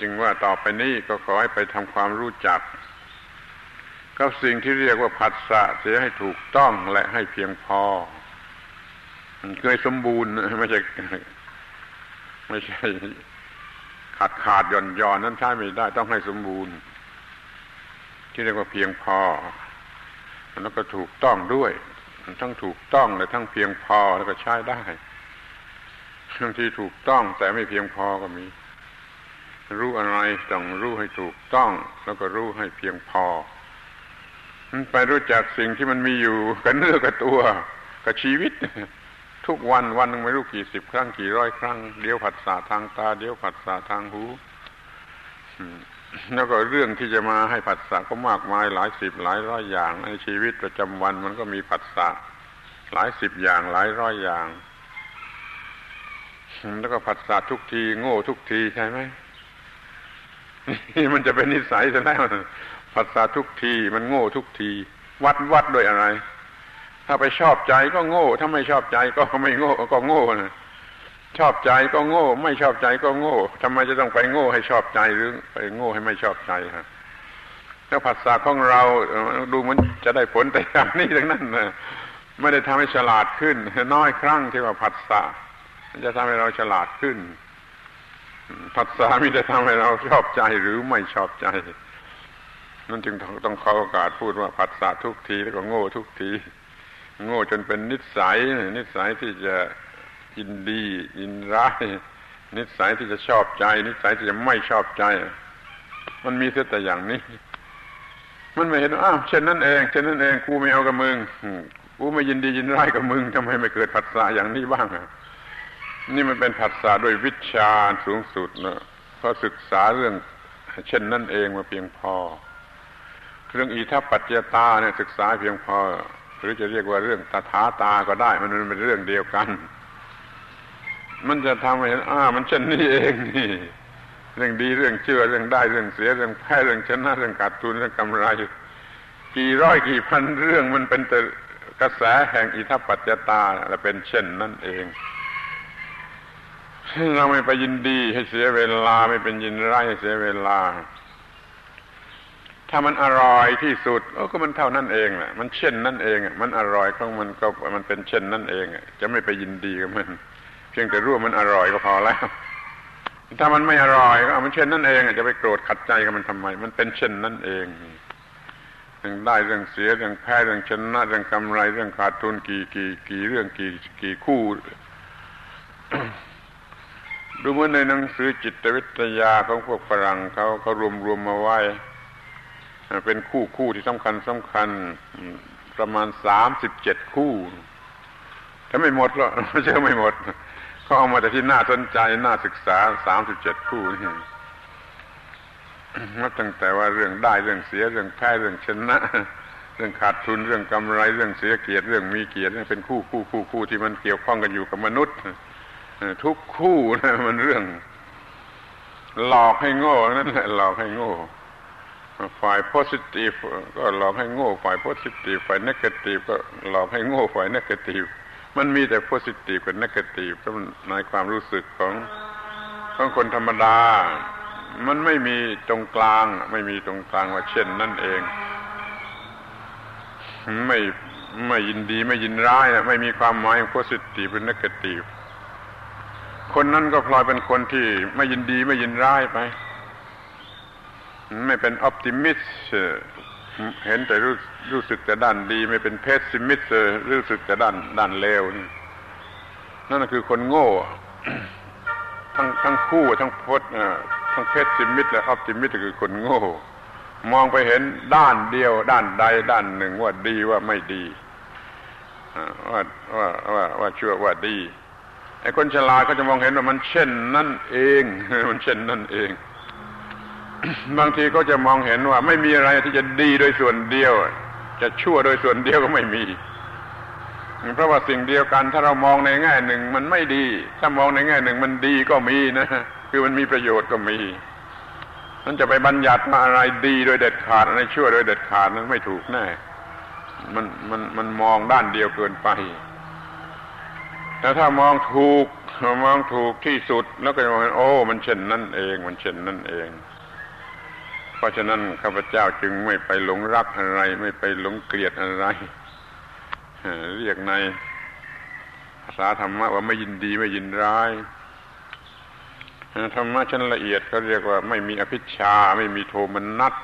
จึงว่าต่อไปนี้ก็ขอให้ไปทำความรู้จัก กับสิ่งที่เรียกว่าผัสสะเสียให้ถูกต้องและให้เพียงพอเคยสมบูรณ์ไม่ใช่ไม่ใช่ ขาดขาดหย่อนย่อนนั้นใช้ไม่ได้ต้องให้สมบูรณ์ ที่เรียกว่าเพียงพอแล้วก็ถูกต้องด้วย ทั้งถูกต้องและทั้งเพียงพอแล้วก็ใช้ได้บางทีถูกต้องแต่ไม่เพียงพอก็มี รู้อะไรต้องรู้ให้ถูกต้อง แล้วก็รู้ให้เพียงพอไปรู้จักสิ่งที่มันมีอยู่กับเนื้อกับตัวกับชีวิต ทุกวันวันหนึ่งไม่รู้กี่สิบครั้งกี่ร้อยครั้งเดี๋ยวผัสสะทางตาเดี๋ยวผัสสะทางหูแล้วก็เรื่องที่จะมาให้ผัสสะก็มากมายหลายสิบหลายร้อยอย่าง ในชีวิตประจำวันมันก็มีผัสสะหลายสิบอย่างหลายร้อยอย่าง แล้วก็ผัสสะทุกที โง่ทุกทีใช่ไหม มันจะเป็นนิสัยซะแล้วผัสสะทุกที มันโง่ทุกที วัดวัดด้วยอะไร ถ้าไปชอบใจก็โง่ ถ้าไม่ชอบใจก็ไม่โง่ก็โง่นะชอบใจก็โง่ ไม่ชอบใจก็โง่ทำไมจะต้องไปโง่ให้ชอบใจหรือไปโง่ให้ไม่ชอบใจฮะแล้วผัสสะของเราดูมันจะได้ผลแต่อย่างนี้ทั้งนั้นนะไม่ได้ทำให้ฉลาดขึ้น น้อยครั้งที่ว่าผัสสะจะทำให้เราฉลาดขึ้น ผัสสะมิได้ทำให้เราชอบใจหรือไม่ชอบใจ นั่นจึงต้องเขอโอกาสพูดว่าผัสสะทุกทีแล้วก็โง่ทุกที โง่จนเป็นนิสัย นิสัยที่จะยินดียินร้ายนิสัยที่จะชอบใจ นิสัยที่จะไม่ชอบใจ มันมีแต่อย่างนี้ มันไม่เห็นอ้าวเช่นนั้นเองเช่นนั้นเองกูไม่เอากับมึงกูไม่ยินดียินร้ายกับมึงทำไมไม่เกิดผัสสะอย่างนี้บ้างอะ นี่มันเป็นผัสสะโดยวิชาสูงสุดนะเพราะศึกษาเรื่อง เช่นนั่นเองมาเพียงพอ เรื่องอิทัปปัจจตาเนี่ยศึกษาเพียงพอ หรือจะเรียกว่าเรื่องตถาตาก็ได้ มันเป็นเรื่องเดียวกัน มันจะทำให้เห็นอ้ามันเช่นนี้เองนี่ เรื่องดีเรื่องเชื่อเรื่องได้เรื่องเสียเรื่องแพ้เรื่องชนะเรื่องขาดทุนเรื่องกำไรกี่ร้อยกี่พันเรื่องมันเป็นแต่กระแสแห่งอิทัปปัจจตาและเป็นเช่นนั่นเอง เราไม่ไปยินดีให้เสียเวลาไม่เป็นยินร้ายให้เสียเวลา ถ้ามันอร่อยที่สุดก็มันเท่านั้นเองแหละมันเช่นนั่นเองมันอร่อยของมันก็มันเป็นเช่นนั่นเองจะไม่ไปยินดีกับมัน เพียงแต่รู้ว่ามันอร่อยก็พอแล้ว ถ้ามันไม่อร่อยก็มันเช่นนั่นเองจะไปโกรธขัดใจกับมันทำไม มันเป็นเช่นนั่นเองเรื่องได้เรื่องเสียเรื่องแพ้เรื่องชนะเรื่องกำไรเรื่องขาดทุนกี่กี่กี่เรื่องกี่กี่คู่ ดูเหมือนในหนังสือจิตวิทยาของพวกฝรั่งเขาเขารวมรวมมาไว้ เป็นคู่คู่ที่สำคัญสำคัญประมาณสามสิบเจ็ดคู่ถ้าไม่หมดหรอกไม่เชื่อไม่หมดเขาเอามาแต่ที่น่าสนใจน่าศึกษาสามสิบเจ็ดคู่นี่นับตั้งแต่ว่าเรื่องได้เรื่องเสียเรื่องแพ้เรื่องชนะ เรื่องขาดทุนเรื่องกำไรเรื่องเสียเกียรติเรื่องมีเกียรติเป็นคู่คู่คู่คู่ที่มันเกี่ยวข้องกันอยู่กับมนุษย์ ทุกคู่นะมันเรื่อง หลอกให้โง่นั่นแหละหลอกให้โง่ ฝ่ายโพสิทีฟก็หลอกให้โง่ ฝ่ายโพสิทีฟฝ่ายนกาทีฟก็หลอกให้โง่ฝ่ายนกาทีฟมันมีแต่โพสิทีฟกับนกาทีฟในความรู้สึกของของคนธรรมดา มันไม่มีตรงกลาง ไม่มีตรงกลางว่าเช่นนั่นเอง ไม่ไม่ยินดีไม่ยินร้ายไม่มีความหมาย positive เป็น negative คนนั้นก็พลอยเป็นคนที่ไม่ยินดีไม่ยินร้ายไป ไม่เป็น optimist เห็นแต่รู้รู้สึกแต่ด้านดี ไม่เป็น pessimist รู้สึกแต่ด้านด้านเลวนั่นคือคนโง่ ทั้งทั้งคู่ทั้งพจน์ทั้ง pessimist และ optimist คือคนโง่ มองไปเห็นด้านเดียว ด้านใดด้านหนึ่งว่าดีว่าไม่ดีว่าว่าว่าว่าชั่วว่าดี ไอ้คนฉลาดก็จะมองเห็นว่ามันเช่นนั่นเอง มันเช่นนั่นเอง บางทีก็จะมองเห็นว่า ไม่มีอะไรที่จะดีโดยส่วนเดียว จะชั่วโดยส่วนเดียวก็ไม่มี เพราะว่าสิ่งเดียวกันถ้าเรามองในแง่หนึ่งมันไม่ดี ถ้ามองในแง่หนึ่งมันดีก็มีนะ คือมันมีประโยชน์ก็มีมันจะไปบัญญัติมาอะไรดีโดยเด็ดขาดอะไรชั่วโดยเด็ดขาดนั้นไม่ถูกแน่ มันมันมันมองด้านเดียวเกินไป แต่ถ้ามองถูกมองถูกที่สุดแล้วก็จะมองโอ้ มันเช่นนั่นเอง มันเช่นนั่นเอง เพราะฉะนั้นข้าพเจ้าจึงไม่ไปหลงรักอะไร ไม่ไปหลงเกลียดอะไรเรียกในภาษาธรรมะว่าไม่ยินดีไม่ยินร้ายธรรมะชั้นละเอียดเขาเรียกว่าไม่มีอภิชาไม่มีโทมนัส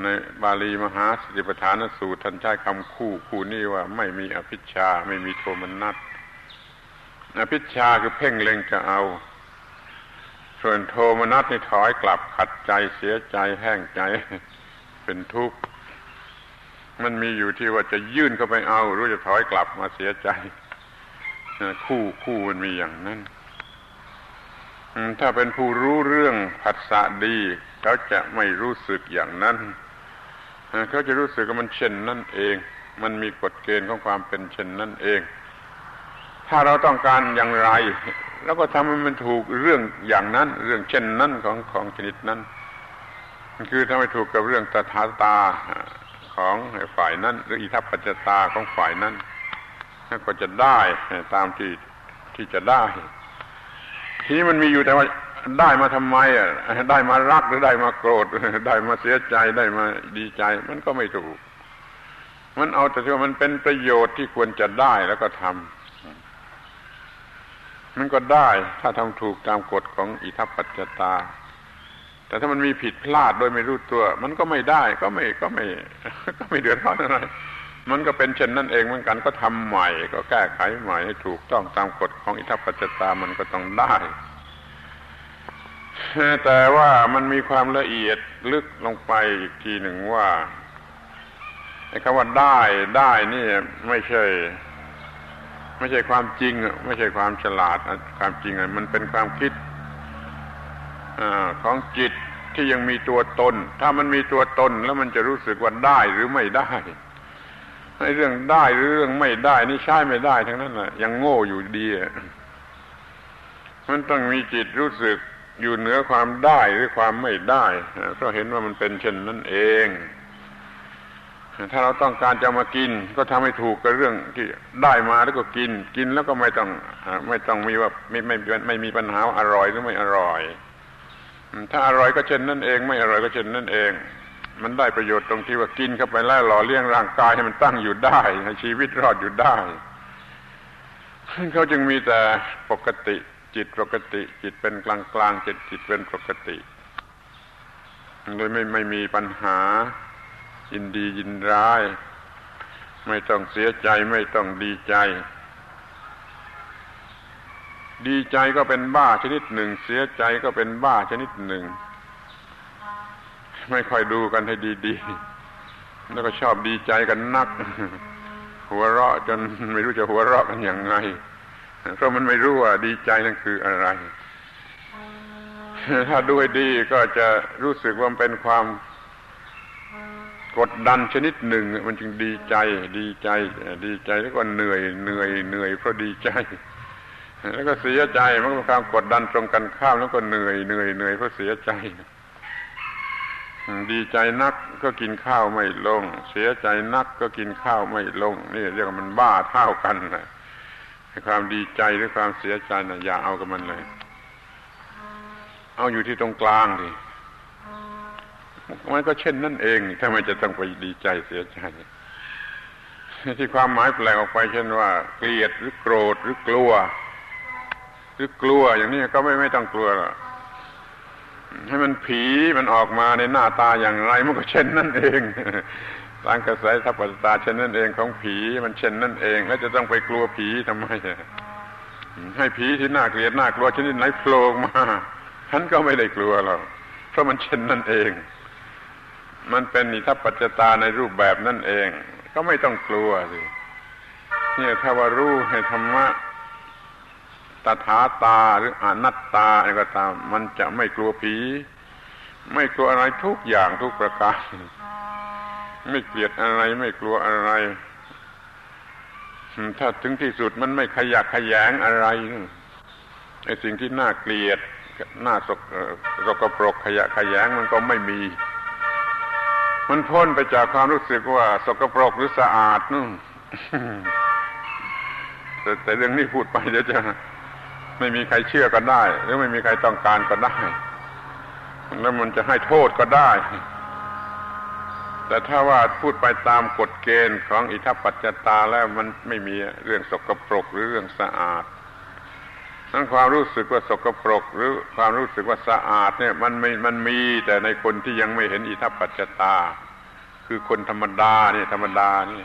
ในบาลีมหาสติปัฏฐานสูตรท่านใช้คำคู่คู่นี้ว่าไม่มีอภิชาไม่มีโทมนัสอภิชาคือเพ่งเล็งจะเอา ส่วนโทมนัสนี่ถอยกลับขัดใจเสียใจแห้งใจเป็นทุกข์มันมีอยู่ที่ว่าจะยื่นเข้าไปเอา หรือจะถอยกลับมาเสียใจคู่คู่มันมีอย่างนั้นถ้าเป็นผู้รู้เรื่องผัสสะดี เขาจะไม่รู้สึกอย่างนั้น เขาจะรู้สึกว่ามันเช่นนั่นเอง มันมีกฎเกณฑ์ของความเป็นเช่นนั่นเอง ถ้าเราต้องการอย่างไรแล้วก็ทำให้มันถูกเรื่องอย่างนั้น เรื่องเช่นนั้นของของชนิดนั้นคือทำให้ถูกกับเรื่องตถาตาของฝ่ายนั้น หรืออิทัปปัจจตาของฝ่ายนั้นก็จะได้ตามที่ที่จะได้ ทีนี้มันมีอยู่แต่ว่า ได้มาทำไมอะได้มารักหรือได้มาโกรธ ได้มาเสียใจได้มาดีใจ มันก็ไม่ถูก มันเอาแต่ที่ว่ามันเป็นประโยชน์ที่ควรจะได้แล้วก็ทำมันก็ได้ถ้าทำถูกตามกฎของอิทัปปัจจตา แต่ถ้ามันมีผิดพลาดโดยไม่รู้ตัว มันก็ไม่ได้ก็ไม่ก็ไม่ ก็ไม่เดือดร้อนอะไรมันก็เป็นเช่นนั่นเองเหมือนกันก็ทำใหม่ ก็แก้ไขใหม่ให้ถูกต้องตามกฎของอิทัปปัจจตามันก็ต้องได้ แต่ว่ามันมีความละเอียดลึกลงไปอีกทีหนึ่งว่าไอ้คำว่าได้ได้นี่ไม่ใช่ ไม่ใช่ความจริง ไม่ใช่ความฉลาดความจริงมันเป็นความคิดอของจิตที่ยังมีตัวตน ถ้ามันมีตัวตนแล้วมันจะรู้สึกว่าได้หรือไม่ได้ไอ้เรื่องได้หรือเรื่องไม่ได้นี่ใช่ไม่ได้ทั้งนั้นแหละยังโง่อยู่ดีมันต้องมีจิตรู้สึก อยู่เหนือความได้หรือความไม่ได้เพราะเห็นว่ามันเป็นเช่นนั้นเอง ถ้าเราต้องการจะมากิน ก็ทำให้ถูกกับเรื่องที่ได้มาแล้วก็กิน กินแล้วก็ไม่ต้องไม่ต้องมีว่าไม่ไม่ไม่มีปัญหาอร่อยหรือไม่อร่อย ถ้าอร่อยก็เช่นนั่นเอง ไม่อร่อยก็เช่นนั่นเอง มันได้ประโยชน์ตรงที่ว่ากินเข้าไปแล้วหล่อเลี้ยงร่างกายให้มันตั้งอยู่ได้ให้ชีวิตรอดอยู่ได้เขาจึงมีแต่ปกติ จิตปกติ จิตเป็นกลางกลางจิตจิตเป็นปกติโดยไม่ไม่มีปัญหา ยินดียินร้าย ไม่ต้องเสียใจไม่ต้องดีใจ ดีใจก็เป็นบ้าชนิดหนึ่ง เสียใจก็เป็นบ้าชนิดหนึ่ง ไม่ค่อยดูกันให้ดีๆ แล้วก็ชอบดีใจกันนัก หัวเราะจนไม่รู้จะหัวเราะกันอย่างไง เพราะมันไม่รู้ว่าดีใจนั่นคืออะไร ถ้าด้วยดีก็จะรู้สึกว่ามันเป็นความกดดันชนิดหนึ่ง มันจึงดีใจ ดีใจ ดีใจแล้วก็เหนื่อยเหนื่อยเหนื่อยเพราะดีใจ แล้วก็เสียใจมันเป็นความกดดันตรงกันข้ามแล้วก็เหนื่อยเหนื่อยเหนื่อยเพราะเสียใจ ดีใจนักก็กินข้าวไม่ลง เสียใจนักก็กินข้าวไม่ลง นี่เรียกว่ามันบ้าเท่ากันนะ ความดีใจหรือความเสียใจนะอย่าเอากับมันเลย เอาอยู่ที่ตรงกลางดิมันก็เช่นนั่นเองถ้าไมจะต้องไปดีใจเสียใจที่ความหมายแปลออกไป เช่นว่า เกลียดหรือโกรธหรือกลัว หรือกลัวอย่างนี้ก็ไม่ไม่ต้องกลัวหรอกให้มันผีมันออกมาในหน้าตาอย่างไรมันก็เช่นนั่นเอง ตามกระแสทัพปัตตาเช่นนั่นเองของผีมันเช่นนั่นเอง แล้วจะต้องไปกลัวผีทำไมให้ผีที่น่าเกลียดน่ากลัวชนิดไหนโผล่มาฉันก็ไม่ได้กลัวหรอกเพราะมันเช่นนั่นเอง มันเป็นนิทัปปัจจตาในรูปแบบนั่นเอง ก็ไม่ต้องกลัวสิเนี่ยถ้าว่ารู้ให้ธรรมะตถาตาหรืออนัตตาอะไรก็ตาม มันจะไม่กลัวผี ไม่กลัวอะไรทุกอย่างทุกประการ ไม่เกลียดอะไรไม่กลัวอะไร ถ้าถึงที่สุดมันไม่ขยักขยงอะไรไอ้สิ่งที่น่าเกลียดน่าสกสกปรกขยะขยงมันก็ไม่มี มันพ้นไปจากความรู้สึกว่า สกปรกหรือสะอาดนู่นแต่แต่เรื่องนี้พูดไปเดี๋ยวจะไม่มีใครเชื่อก็ได้ หรือไม่มีใครต้องการก็ได้ แล้วมันจะให้โทษก็ได้ แต่ถ้าว่าพูดไปตามกฎเกณฑ์ของอิทัปปัจจตาแล้วมันไม่มีเรื่องสกปรกหรือเรื่องสะอาดทั้งความรู้สึกว่าสกปรก หรือความรู้สึกว่าสะอาดเนี่ยมันไม่มันมีแต่ในคนที่ยังไม่เห็นอิทัปปัจจตา คือคนธรรมดาเนี่ยธรรมดานี่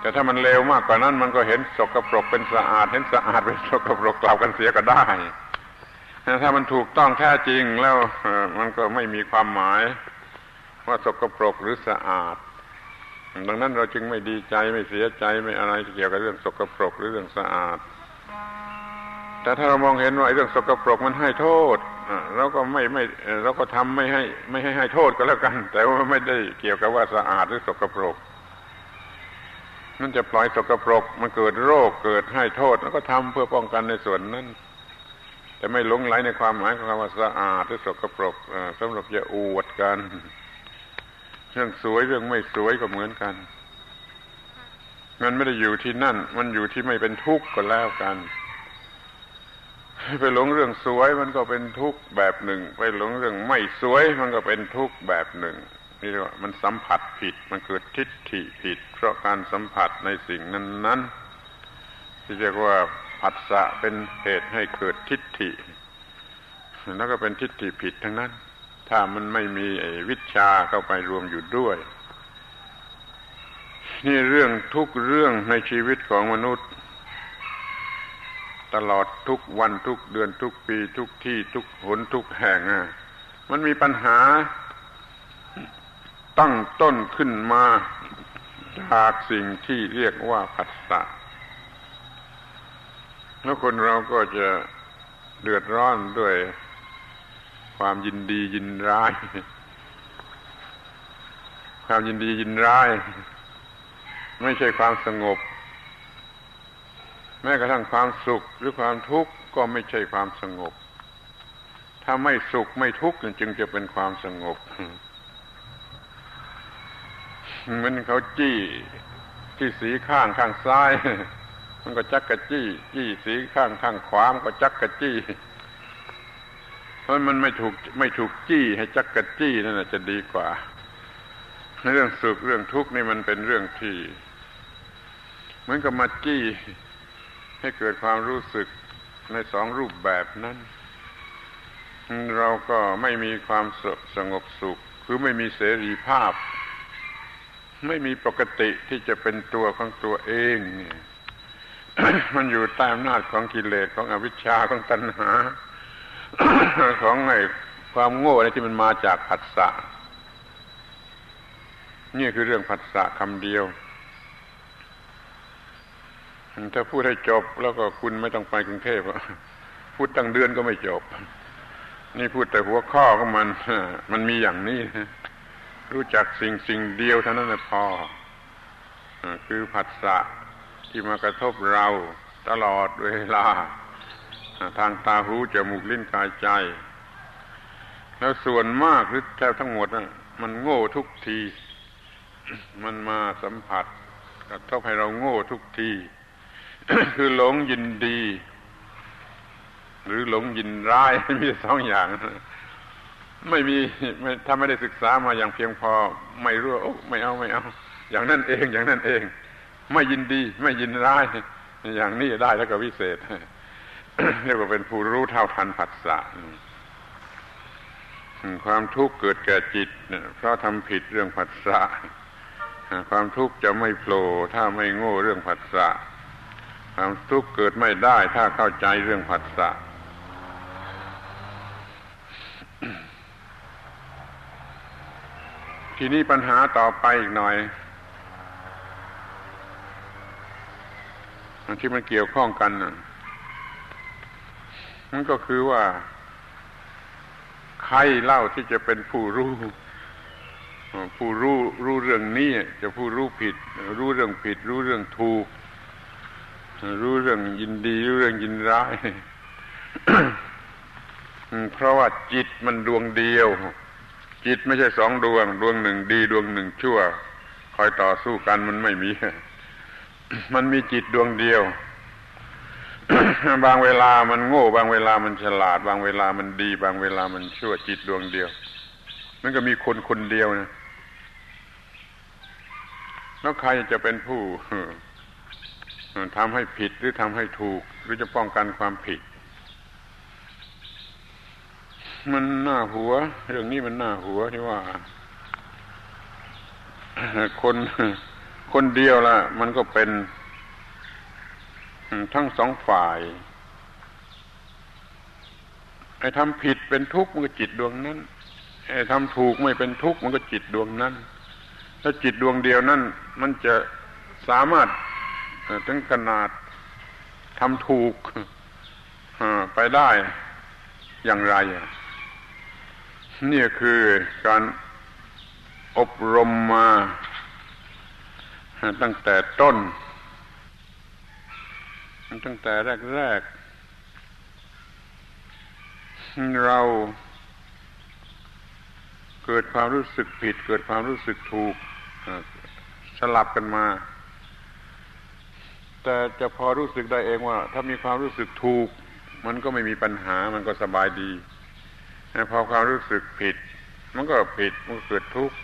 แต่ถ้ามันเร็วมากกว่านั้นมันก็เห็นสกปรกเป็นสะอาด เห็นสะอาดเป็นสกปรกกล่าวกันเสียก็ได้ถ้ามันถูกต้องแท้จริงแล้วมันก็ไม่มีความหมาย ว่าสกปรกหรือสะอาด ดังนั้นเราจึงไม่ดีใจไม่เสียใจไม่อะไรเกี่ยวกับเรื่องสกปรกหรือเรื่องสะอาด แต่ถ้าเรามองเห็นว่าเรื่องสกปรกมันให้โทษเราก็ไม่ไม่เราก็ทำไม่ให้ไม่ให้ให้โทษก็แล้วกัน แต่ว่าไม่ได้เกี่ยวกับว่าสะอาดหรือสกปรกนั่นจะปล่อยสกปรกมันเกิดโรคเกิดให้โทษแล้วก็ทำเพื่อป้องกันในส่วนนั้นแต่ไม่หลงไหลในความหมายของคำว่าสะอาดหรือสกปรกสำหรับจะอวดกัน เรื่องสวยเรื่องไม่สวยก็เหมือนกัน มันไม่ได้อยู่ที่นั่น มันอยู่ที่ไม่เป็นทุกข์ก็แล้วกัน ไปหลงเรื่องสวยมันก็เป็นทุกข์แบบหนึ่ง ไปหลงเรื่องไม่สวยมันก็เป็นทุกข์แบบหนึ่งนี่เรียกว่ามันสัมผัสผิด มันเกิดทิฏฐิผิด เพราะการสัมผัสในสิ่งนั้นๆที่เรียกว่าผัสสะเป็นเหตุให้เกิดทิฏฐิแล้วก็เป็นทิฏฐิผิดทั้งนั้น ถ้ามันไม่มีวิชาเข้าไปรวมอยู่ด้วย นี่เรื่องทุกเรื่องในชีวิตของมนุษย์ ตลอดทุกวันทุกเดือนทุกปีทุกที่ทุกหนทุกแห่งอะมันมีปัญหา ตั้งต้นขึ้นมาจากสิ่งที่เรียกว่าผัสสะแล้วคนเราก็จะเดือดร้อนด้วย ความยินดียินร้าย ความยินดียินร้าย ไม่ใช่ความสงบ แม้กระทั่งความสุขหรือความทุกข์ก็ไม่ใช่ความสงบ ถ้าไม่สุขไม่ทุกข์จึงจะเป็นความสงบมันเขาจี้ที่สีข้างข้างซ้าย มันก็จักกะจี้ จี้สีข้างข้างขวามันก็จักกะจี้ ราะมันไม่ถูกไม่ถูกจี้ให้จักกะจี้นั่นแหะจะดีกว่าเรื่องสุขเรื่องทุกข์นี่มันเป็นเรื่องที่เหมือนกับมาจี้ให้เกิดความรู้สึกในสองรูปแบบนั้น เราก็ไม่มีความสงบสุข คือไม่มีเสรีภาพ ไม่มีปกติที่จะเป็นตัวของตัวเองนี่มันอยู่ใต้อำนาจของกิเลสของอวิชชาของตัณหา ของไอ้ความโง่อะไรที่มันมาจากผัสสะนี่คือเรื่องผัสสะคำเดียว ถ้าพูดให้จบแล้วก็คุณไม่ต้องไปกรุงเทพพูดตั้งเดือนก็ไม่จบ นี่พูดแต่หัวข้อของมัน มันมีอย่างนี้ รู้จักสิ่งสิ่งเดียวเท่านั้นพอ คือผัสสะที่มากระทบเราตลอดเวลา ทางตาหูจมูกลิ้นกายใจ แล้วส่วนมากหรือแทบทั้งหมดมันโง่ทุกที มันมาสัมผัสกระทบให้เราโง่ทุกที คือหลงยินดี หรือหลงยินร้ายมีสองอย่าง ไม่มีไม่ถ้าไม่ได้ศึกษามาอย่างเพียงพอ ไม่รู้โอ้ไม่เอาไม่เอา อย่างนั้นเอง อย่างนั้นเอง ไม่ยินดี ไม่ยินร้าย อย่างนี้ได้แล้วก็วิเศษ เรียกว่าเป็นผู้รู้เท่าทันผัสสะความทุกข์เกิดแก่จิตเพราะทำผิดเรื่องผัสสะความทุกข์จะไม่โผล่ถ้าไม่โง่เรื่องผัสสะความทุกข์เกิดไม่ได้ถ้าเข้าใจเรื่องผัสสะทีนี้ปัญหาต่อไปอีกหน่อยที่มันเกี่ยวข้องกัน นั่นก็คือว่า ใครเล่าที่จะเป็นผู้รู้ผู้รู้รู้เรื่องนี้จะผู้รู้ผิด รู้เรื่องผิด รู้เรื่องถูก รู้เรื่องยินดี รู้เรื่องยินร้ายเพราะว่าจิตมันดวงเดียว จิตไม่ใช่สองดวง ดวงหนึ่งดีดวงหนึ่งชั่ว คอยต่อสู้กันมันไม่มี มันมีจิตดวงเดียว บางเวลามันโง่ บางเวลามันฉลาด บางเวลามันดี บางเวลามันชั่วจิตดวงเดียว มันก็มีคนคนเดียวนะแล้วใครจะเป็นผู้ทำให้ผิดหรือทำให้ถูก หรือจะป้องกันความผิด มันหน้าหัว เรื่องนี้มันหน้าหัวที่ว่า คนคนเดียวละมันก็เป็น ทั้งสองฝ่ายไอ้ทำผิดเป็นทุกข์มันก็จิตดวงนั้นไอ้ทำถูกไม่เป็นทุกข์มันก็จิตดวงนั้น ถ้าจิตดวงเดียวนั่นมันจะสามารถถึงขนาดทำถูกไปได้อย่างไร นี่คือการอบรมมาตั้งแต่ต้น ตั้งแต่แรกๆเราเกิดความรู้สึกผิด เกิดความรู้สึกถูกสลับกันมา แต่จะพอรู้สึกได้เองว่า ถ้ามีความรู้สึกถูก มันก็ไม่มีปัญหามันก็สบายดีพอความรู้สึกผิด มันก็ผิดมันก็เกิดทุกข์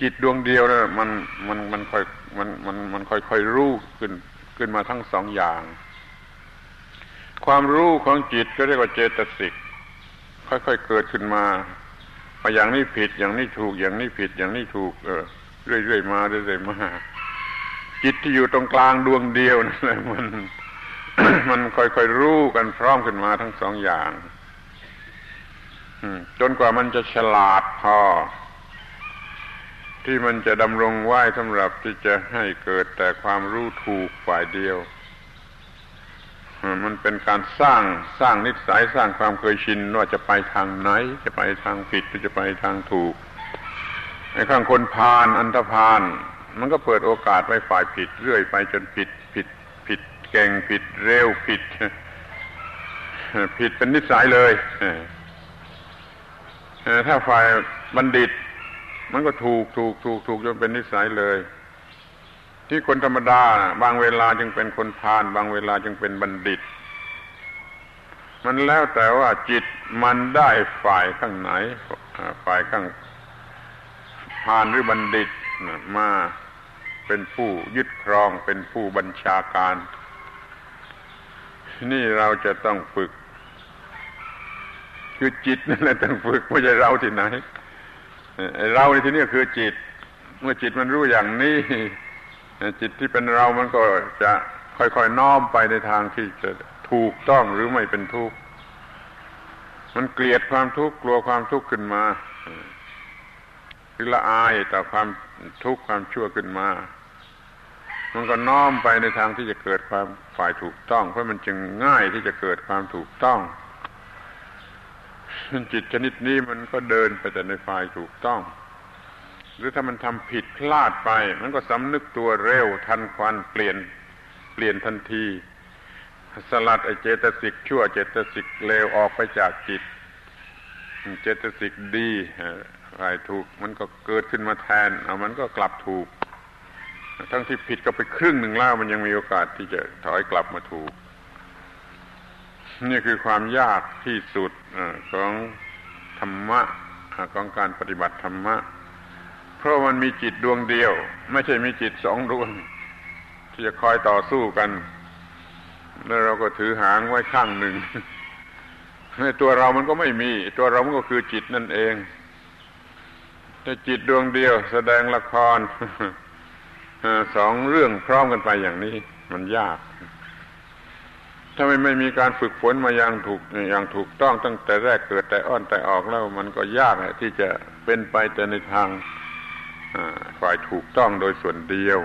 จิตดวงเดียวนะมันมันมันค่อยมันมันมันค่อยค่อยรู้ขึ้น ขึ้นมาทั้งสองอย่าง ความรู้ของจิตก็เรียกว่าเจตสิก ค่อยๆเกิดขึ้นมามาอย่างนี้ผิดอย่างนี้ถูกอย่างนี้ผิดอย่างนี้ถูก เออเรื่อยๆมาเรื่อยๆมาจิตที่อยู่ตรงกลางดวงเดียวนั่นแหละมัน มันค่อยๆรู้กันพร้อมขึ้นมาทั้งสองอย่างจนกว่ามันจะฉลาดพอ ที่มันจะดำรงไหวสำหรับที่จะให้เกิดแต่ความรู้ถูกฝ่ายเดียว มันเป็นการสร้างสร้างนิสัยสร้างความเคยชินว่าจะไปทางไหน จะไปทางผิดหรือจะไปทางถูกไอ้ข้างคนพานอันธพาลมันก็เปิดโอกาสไปฝ่ายผิด เรื่อยไปจนผิดผิดผิดเก่งผิดเร็วผิด ผิดเป็นนิสัยเลยถ้าฝ่ายบัณฑิต มันก็ถูกถูกถูกถูกจนเป็นนิสัยเลย ที่คนธรรมดา บางเวลาจึงเป็นคนพาลบางเวลาจึงเป็นบัณฑิต มันแล้วแต่ว่าจิตมันได้ฝ่ายข้างไหน ฝ่ายข้างพาลหรือบัณฑิตมาเป็นผู้ยึดครองเป็นผู้บัญชาการ นี่เราจะต้องฝึก คือจิตนั่นแหละต้องฝึกไม่ใช่เราที่ไหน เราในที่นี้คือจิต เมื่อจิตมันรู้อย่างนี้ จิตที่เป็นเรามันก็จะค่อยๆน้อมไปในทางที่จะถูกต้องหรือไม่เป็นทุกข์มันเกลียดความทุกข์กลัวความทุกข์ขึ้นมาหรือละอายต่อความทุกข์ความชั่วขึ้นมา มันก็น้อมไปในทางที่จะเกิดความฝ่ายถูกต้อง เพราะมันจึงง่ายที่จะเกิดความถูกต้อง จิตชนิดนี้มันก็เดินไปแต่ในฝ่ายถูกต้อง หรือถ้ามันทำผิดพลาดไป มันก็สำนึกตัวเร็วทันควันเปลี่ยนเปลี่ยนทันที สลัดไอเจตสิกชั่วเจตสิกเลวออกไปจากจิต เจตสิกดีฝ่ายถูก มันก็เกิดขึ้นมาแทนเอามันก็กลับถูก ทั้งที่ผิดก็ไปครึ่งหนึ่งแล้วมันยังมีโอกาสที่จะถอยกลับมาถูก นี่คือความยากที่สุดของธรรมะของการปฏิบัติธรรมะ เพราะมันมีจิตดวงเดียว ไม่ใช่มีจิตสองดวง ที่จะคอยต่อสู้กัน แล้วเราก็ถือหางไว้ข้างหนึ่งในตัวเรามันก็ไม่มี ตัวเรามันก็คือจิตนั่นเองแต่จิตดวงเดียว แสดงละครสองเรื่องพร้อมกันไปอย่างนี้ มันยาก ถ้าไม่ไม่มีการฝึกฝนมาอย่างถูกอย่างถูกต้องตั้งแต่แรกเกิดแต่อ้อนแต่ออกแล้วมันก็ยากที่จะเป็นไปแต่ในทางฝ่ายถูกต้องโดยส่วนเดียว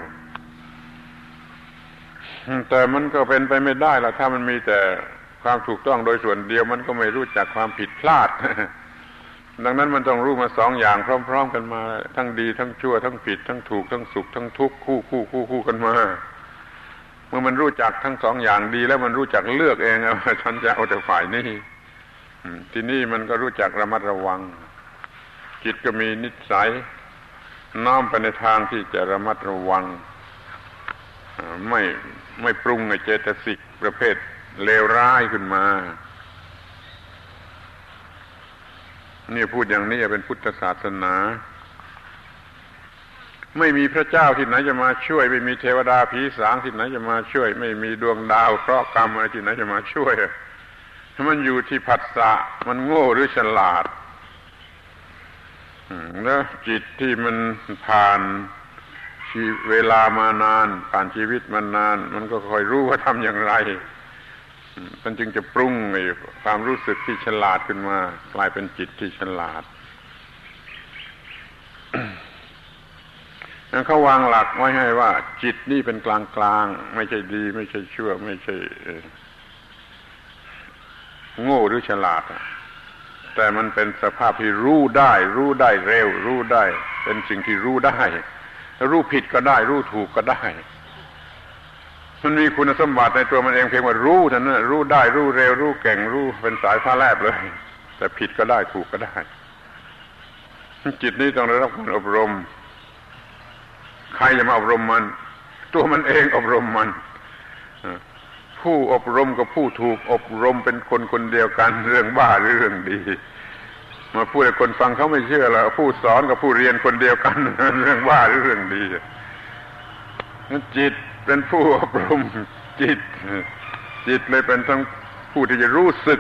แต่มันก็เป็นไปไม่ได้ละถ้ามันมีแต่ความถูกต้องโดยส่วนเดียว มันก็ไม่รู้จักความผิดพลาด ดังนั้นมันต้องรู้มาสองอย่างพร้อม ๆ กันมา ทั้งดีทั้งชั่วทั้งผิด ทั้งถูกทั้งสุขทั้งทุกข์คู่คู่คู่คู่กันมา เมื่อมันรู้จักทั้งสองอย่างดี แล้วมันรู้จักเลือกเองว่าฉันจะเอาแต่ฝ่ายนี้ที่นี้มันก็รู้จักระมัดระวัง จิตก็มีนิสัยน้อมไปในทางที่จะระมัดระวังไม่ไม่ปรุงในเจตสิกประเภทเลวร้ายขึ้นมานี่พูดอย่างนี้เป็นพุทธศาสนา ไม่มีพระเจ้าที่ไหนจะมาช่วย ไม่มีเทวดาผีสางที่ไหนจะมาช่วย ไม่มีดวงดาวเคราะห์กรรมอะไรที่ไหนจะมาช่วยมันอยู่ที่ผัสสะมันโง่หรือฉลาดแล้วจิตที่มันผ่านชีเวลามานาน ผ่านชีวิตมานาน มันก็คอยรู้ว่าทำอย่างไร มันจึงจะปรุงไอ้ความรู้สึกที่ฉลาดขึ้นมา กลายเป็นจิตที่ฉลาด เขาวางหลักไว้ให้ว่า จิตนี่เป็นกลางกลางไม่ใช่ดี ไม่ใช่ชั่ว ไม่ใช่โง่หรือฉลาด แต่มันเป็นสภาพที่รู้ได้ รู้ได้เร็ว รู้ได้ เป็นสิ่งที่รู้ได้ รู้ผิดก็ได้ รู้ถูกก็ได้ มันมีคุณสมบัติในตัวมันเองเพียงว่ารู้เท่านั้นรู้ได้ รู้เร็ว รู้เก่งรู้เป็นสายฟ้าแลบเลย แต่ผิดก็ได้ถูกก็ได้ จิตนี้ต้องได้รับการอบรม ใครจะมาอบรมมัน ตัวมันเองอบรมมันผู้อบรมกับผู้ถูกอบรมเป็นคนคนเดียวกันเรื่องบ้าหรือเรื่องดี มาพูดให้คนฟังเขาไม่เชื่อแล้วผู้สอนกับผู้เรียนคนเดียวกันเรื่องบ้าหรือเรื่องดีจิตเป็นผู้อบรมจิต จิตเลยเป็นทั้งผู้ที่จะรู้สึก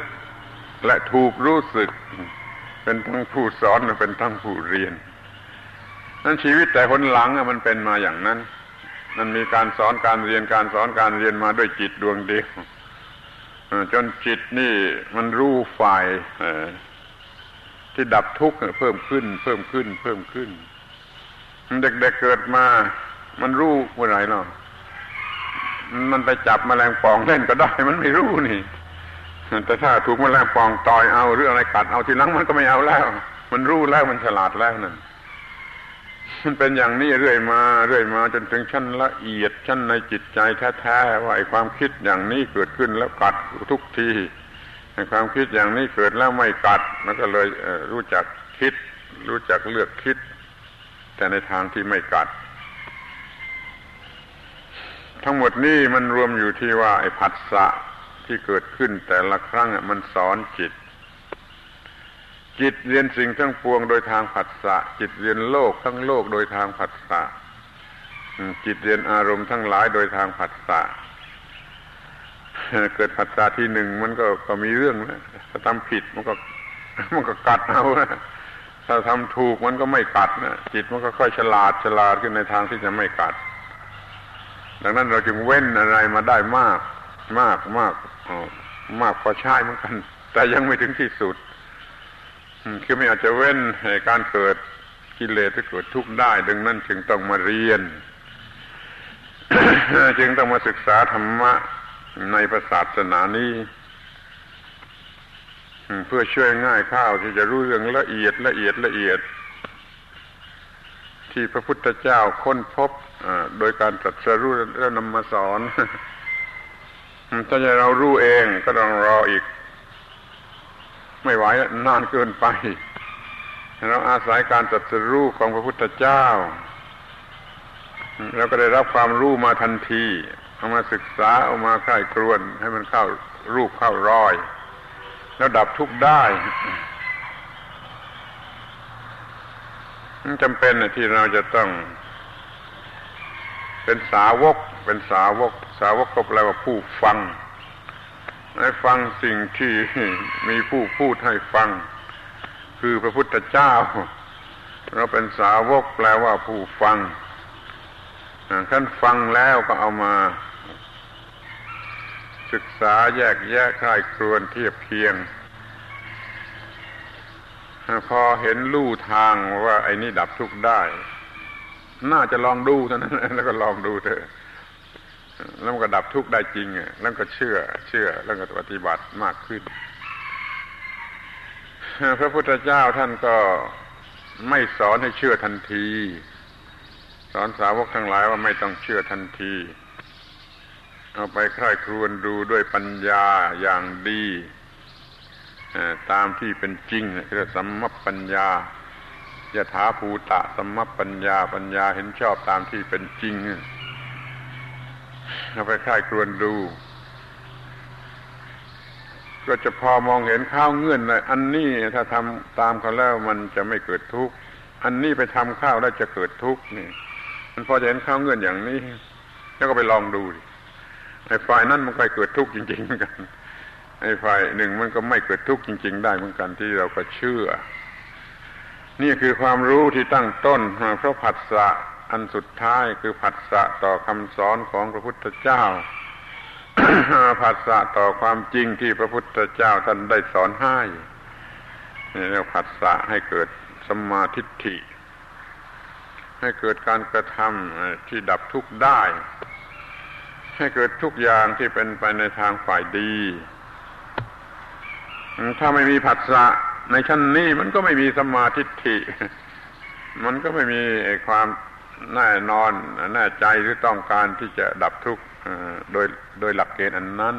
และถูกรู้สึก เป็นทั้งผู้สอนและเป็นทั้งผู้เรียน นั้นชีวิตแต่คนหลังมันเป็นมาอย่างนั้น มันมีการสอนการเรียนการสอนการเรียนมาด้วยจิตดวงเดียวจนจิตนี่มันรู้ฝ่ายที่ดับทุกข์เพิ่มขึ้น เพิ่มขึ้น เพิ่มขึ้น เด็กๆเเกิดมา มันรู้เมื่อไหรเนาะมันไปจับมแมลงป่องเล่นก็ได้ มันไม่รู้นี่ แต่ถ้าถูกมแมลงป่องต่อยเอาหรืออะไรกัดเอาทีหลังมันก็ไม่เอาแล้ว มันรู้แล้วมันฉลาดแล้วนั่น มันเป็นอย่างนี้เรื่อยมาเรื่อยมาจนถึงชั้นละเอียดชั้นในจิตใจแท้ๆว่าไอ้ความคิดอย่างนี้เกิดขึ้นแล้วกัดทุกทีไอ้ความคิดอย่างนี้เกิดแล้วไม่กัดมันก็เลยรู้จักคิด รู้จักเลือกคิด แต่ในทางที่ไม่กัด ทั้งหมดนี้มันรวมอยู่ที่ว่าไอ้ผัสสะที่เกิดขึ้นแต่ละครั้งมันสอนจิต จิตเรียนสิ่งทั้งปวงโดยทางผัสสะ จิตเรียนโลกทั้งโลกโดยทางผัสสะจิตเรียนอารมณ์ทั้งหลายโดยทางผัสสะเกิดผัสสะที่หนึ่งมันก็ก็มีเรื่องนะถ้าทำผิดมันก็ มันก็กัดเอานะถ้าทำถูกมันก็ไม่กัดนะจิตมันก็ค่อยฉลาดฉลาดขึ้นในทางที่จะไม่กัด ดังนั้นเราจึงเว้นอะไรมาได้มาก มากมากมากพอใช้เหมือนกัน แต่ยังไม่ถึงที่สุด คือไม่อาจจะเว้นให้การเกิดกิเลสที่เกิดทุกข์ได้ ดังนั้นจึงต้องมาเรียน จึงต้องมาศึกษาธรรมะในศาสนานี้เพื่อช่วยง่ายข้าวที่จะรู้เรื่องละเอียดละเอียดละเอียด ที่พระพุทธเจ้าค้นพบโดยการตรัสรู้แล้วนำมาสอนถ้าจะเรารู้เองก็ต้องรออีก ไม่ไหวนานเกินไป เราอาศัยการตรัสรู้ของพระพุทธเจ้าเราก็ได้รับความรู้มาทันทีเอามาศึกษาเอามาค่ครวน ให้มันเข้ารูปเข้ารอย แล้วดับทุกข์ได้จำเป็นที่เราจะต้อง เป็นสาวก เป็นสาวก สาวกก็แปลว่าผู้ฟัง ให้ฟังสิ่งที่มีผู้พูดให้ฟัง คือพระพุทธเจ้า เราเป็นสาวกแปลว่าผู้ฟังท่านฟังแล้วก็เอามาศึกษาแยกแยะคลายครวนเทียบเคียง พอเห็นลู่ทางว่าไอ้นี่ดับทุกข์ได้ น่าจะลองดูเท่านั้นแล้วก็ลองดูเถอะ แล้วมันก็ดับทุกข์ได้จริงแล้วก็เชื่อ เชื่อ แล้วก็ปฏิบัติมากขึ้น พระพุทธเจ้าท่านก็ไม่สอนให้เชื่อทันที สอนสาวกทั้งหลายว่าไม่ต้องเชื่อทันที เอาไปใคร่ครวญดูด้วยปัญญาอย่างดีตามที่เป็นจริงเรียกสัมมปัญญายถาภูตะสัมมปัญญาปัญญาเห็นชอบตามที่เป็นจริง เราไปค่ายครวนดู ก็จะพอมองเห็นข้าวเงื่อนเลยอันนี้ถ้าทำตามเขาแล้วมันจะไม่เกิดทุกข์อันนี้ไปทำข้าวแล้วจะเกิดทุกข์นี่ มันพอจะเห็นข้าวเงื่อนอย่างนี้ แล้วก็ไปลองดูไอ้ฝ่ายนั้นมันก็เกิดทุกข์จริงๆเหมือนกันไอ้ฝ่ายหนึ่งมันก็ไม่เกิดทุกข์จริง ๆ ได้เหมือนกันที่เราก็เชื่อ นี่คือความรู้ที่ตั้งต้นเพราะผัสสะ อันสุดท้ายคือผัสสะต่อคำสอนของพระพุทธเจ้าผัสสะต่อความจริงที่พระพุทธเจ้าท่านได้สอนให้นี่เรียกผัสสะให้เกิดสมาธิฐิ ให้เกิดการกระทำที่ดับทุกข์ได้ ให้เกิดทุกอย่างที่เป็นไปในทางฝ่ายดี ถ้าไม่มีผัสสะในชั้นนี้มันก็ไม่มีสมาธิฐิ มันก็ไม่มีความ แน่นอนแน่ใจหรือต้องการที่จะดับทุกข์โดยโดยหลักเกณฑ์อันนั้น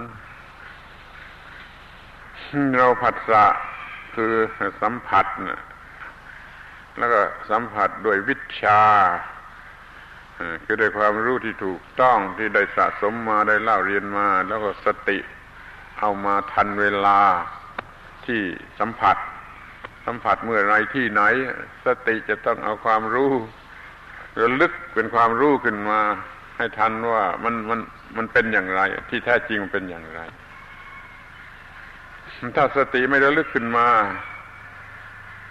เราผัสสะคือสัมผัสแล้วก็สัมผัสด้วยวิชาคือด้วยความรู้ที่ถูกต้องที่ได้สะสมมาได้เล่าเรียนมา แล้วก็สติเอามาทันเวลาที่สัมผัส สัมผัสเมื่อไรที่ไหน สติจะต้องเอาความรู้ ระลึกเป็นความรู้ขึ้นมาให้ทันว่ามันมันมันเป็นอย่างไร ที่แท้จริงมันเป็นอย่างไร ถ้าสติไม่ระลึกขึ้นมา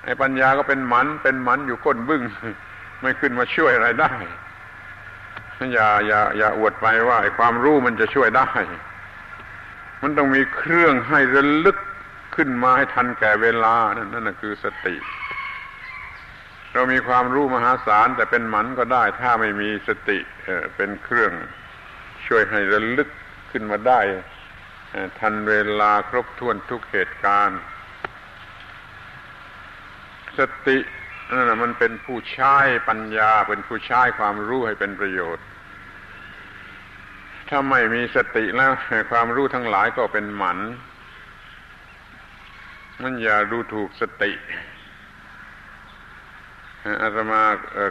ไอ้ปัญญาก็เป็นหมันเป็นหมันอยู่ก้นบึ้งไม่ขึ้นมาช่วยอะไรได้อย่าอย่าอย่าอวดไปว่าไอ้ความรู้มันจะช่วยได้ มันต้องมีเครื่องให้ระลึกขึ้นมาให้ทันแก่เวลานั่นนั่นคือสติ เรามีความรู้มหาศาลแต่เป็นหมันก็ได้ ถ้าไม่มีสติเป็นเครื่องช่วยให้ระลึกขึ้นมาได้ ทันเวลาครบถ้วนทุกเหตุการณ์ สตินั่นมันเป็นผู้ใช้ปัญญาเป็นผู้ใช้ความรู้ให้เป็นประโยชน์ ถ้าไม่มีสติแล้วความรู้ทั้งหลายก็เป็นหมัน มันอย่าดูถูกสติ อาตมา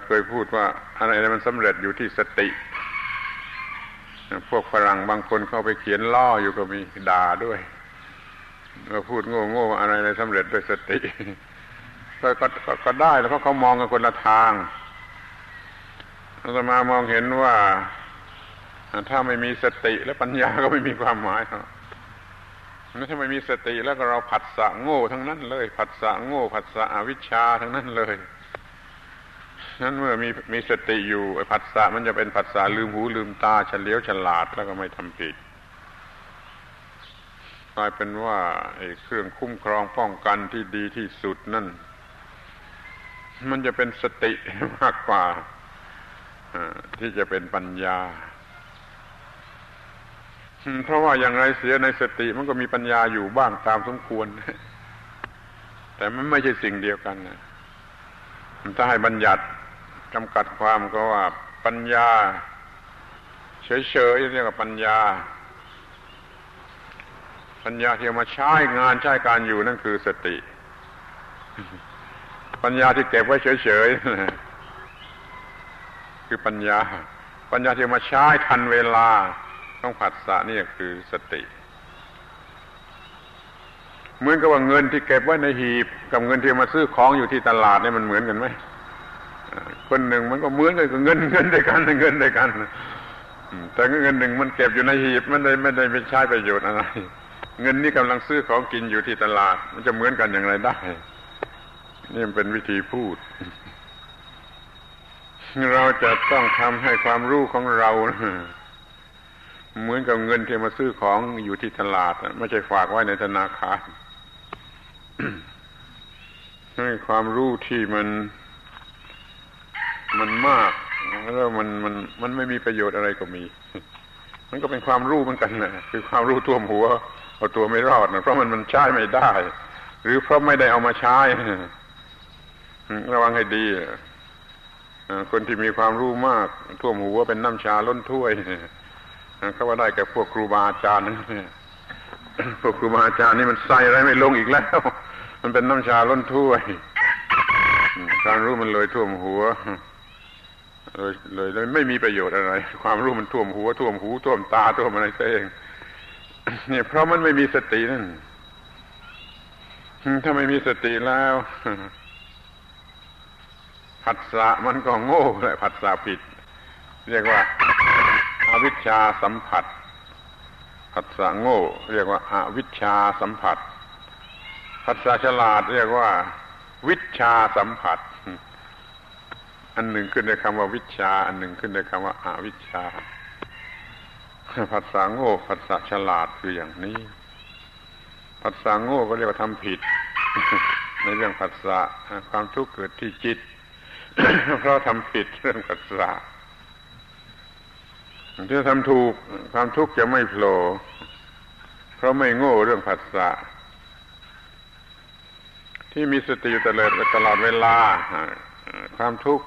เคยพูดว่าอะไรมันสำเร็จอยู่ที่สติ พวกฝรั่งบางคนเข้าไปเขียนล่ออยู่ก็มีด่าด้วยว่าพูดโง่โง่อะไรอะไรสำเร็จด้วยสติก็ก็ก็ได้แล้วเพราะเขามองกันคนละทางอาตมามองเห็นว่า ถ้าไม่มีสติและปัญญาก็ไม่มีความหมายครับถ้าไม่มีสติแล้วก็เราผัดสะโง่ทั้งนั้นเลย ผัดสะโง่ผัดสะอวิชชาทั้งนั้นเลย นั้นเมื่อมีมีสติอยู่ผัสสะมันจะเป็นผัสสะลืมหูลืมตาเฉลียวฉลาดแล้วก็ไม่ทำผิดกลายเป็นว่าไอ้เครื่องคุ้มครองป้องกันที่ดีที่สุดนั่น มันจะเป็นสติมากกว่าที่จะเป็นปัญญา เพราะว่าอย่างไรเสียในสติมันก็มีปัญญาอยู่บ้างตามสมควร แต่มันไม่ใช่สิ่งเดียวกันนะถ้าให้บัญญัติ จำกัดความก็ว่าปัญญา เฉยๆเรียกว่าปัญญา ปัญญาที่มาใช้งานใช้การอยู่นั่นคือสติ ปัญญาที่เก็บไว้เฉยๆคือปัญญา ปัญญาที่มาใช้ทันเวลาต้องผัสสะนี่คือสติเหมือนกับว่าเงินที่เก็บไว้ในหีบ กับเงินที่มาซื้อของอยู่ที่ตลาดนี่มันเหมือนกันไหม คนหนึ่งมันก็เหมือนกันกับเงินเงินด้วยกันเงินด้วยกันแต่เงินหนึ่งมันเก็บอยู่ในหีบมันได้ไม่ได้ไปใช้ประโยชน์อะไร เงินนี้กำลังซื้อของกินอยู่ที่ตลาด มันจะเหมือนกันอย่างไรได้ นี่มันเป็นวิธีพูด เราจะต้องทำให้ความรู้ของเราเหมือนกับเงินที่มาซื้อของอยู่ที่ตลาดไม่ใช่ฝากไว้ในธนาคารให้ความรู้ที่มัน มันมากแล้วมันมันมันไม่มีประโยชน์อะไรก็มี มันก็เป็นความรู้เหมือนกันนะคือความรู้ท่วมหัวเอาตัวไม่รอดนะเพราะมันมันใช้ไม่ได้ หรือเพราะไม่ได้เอามาใช้ระวังให้ดีคนที่มีความรู้มากท่วมหัวเป็นน้ำชาล้นถ้วยเขาว่าได้แก่พวกครูบาอาจารย์นั่นพวกครูบาอาจารย์นี่มันใส่อะไรไม่ลงอีกแล้ว มันเป็นน้ำชาล้นถ้วยความรู้มันเลยท่วมหัว เลยเลยเลยไม่มีประโยชน์อะไร ความรู้มันท่วมหัวท่วมหูท่วมตาท่วมอะไรเองเนี่ยเพราะมันไม่มีสตินั่นถ้าไม่มีสติแล้วผัสสะมันก็โง่เลยผัสสะผิด เรียกว่าอาวิชชาสัมผัสผัสสะโง่ เรียกว่าอาวิชชาสัมผัสผัสสะฉลาด เรียกว่า วิชาสัมผัส อันหนึ่งขึ้นในคำว่าวิชา อันหนึ่งขึ้นในคำว่าอาวิชาผัสสะโง่ผัสสะฉลาดคืออย่างนี้ผัสสะโง่ก็เรียกว่าทำผิด ในเรื่องผัสสะความทุกข์เกิดที่จิต เพราะทำผิดเรื่องผัสสะถ้าทำถูกความทุกข์จะไม่โผล่เพราะไม่โง่เรื่องผัสสะที่มีสติอยู่ตลอดตลอดเวลา ความทุกข์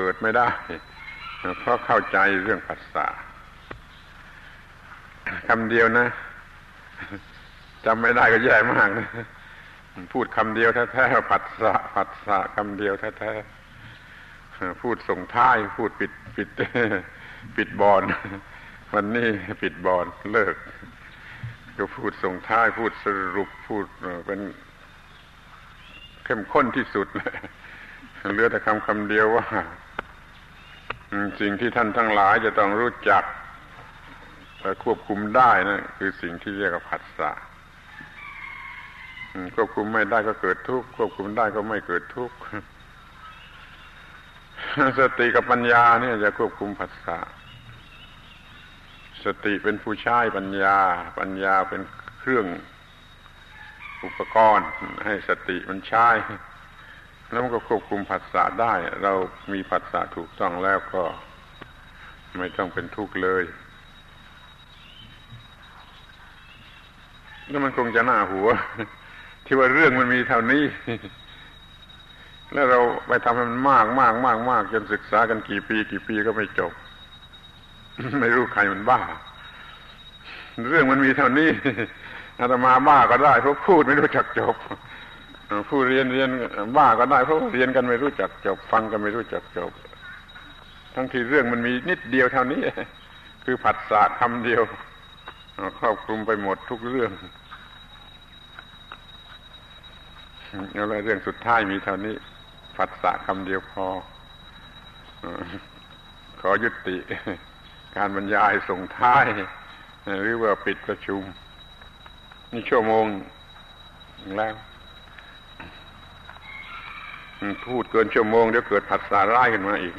เกิดไม่ได้ เพราะเข้าใจเรื่องผัสสะคำเดียวนะจำไม่ได้ก็แย่มากนะพูดคำเดียวแท้ๆผัสสะผัสสะคำเดียวแท้ๆพูดส่งท้าย พูดปิดปิด ปิดบอลวันนี้ปิดบอลเลิก ก็พูดส่งท้าย พูดสรุปพูดเป็นเข้มข้นที่สุดเลยเหลือแต่คำคำเดียวว่า สิ่งที่ท่านทั้งหลายจะต้องรู้จักและควบคุมได้นะคือสิ่งที่เรียกว่าผัสสะควบคุมไม่ได้ก็เกิดทุกข์ควบคุมได้ก็ไม่เกิดทุกข์สติกับปัญญาเนี่ยจะควบคุมผัสสะสติเป็นผู้ใช้ปัญญา ปัญญาเป็นเครื่องอุปกรณ์ ให้สติมันใช้ แล้วมันก็ควบคุมผัสสะได้ เรามีผัสสะถูกต้องแล้วก็ ไม่ต้องเป็นทุกข์เลยแล้วมันคงจะหน้าหัว ที่ว่าเรื่องมันมีเท่านี้ แล้วเราไปทำให้มันมากมากมากมากจนศึกษากันกี่ปี กี่ปีก็ไม่จบ ไม่รู้ใครมันบ้า เรื่องมันมีเท่านี้อาตมาบ้าก็ได้เพราะพูดไม่รู้จักจบ ผู้เรียนเรียนบ้าก็ได้ เพราะเรียนกันไม่รู้จักจบ ฟังกันไม่รู้จักจบ ทั้งที่เรื่องมันมีนิดเดียวเท่านี้ คือผัสสะคำเดียวครอบคลุมไปหมดทุกเรื่องแล้วเรื่องสุดท้ายมีเท่านี้ผัสสะคำเดียวพอ ขอยุติ การบรรยายส่งท้าย หรือว่าปิดประชุม นี่ชั่วโมงแล้ว พูดเกินชั่วโมงเดี๋ยวเกิดผัสสาร้ายขึ้นมาอีก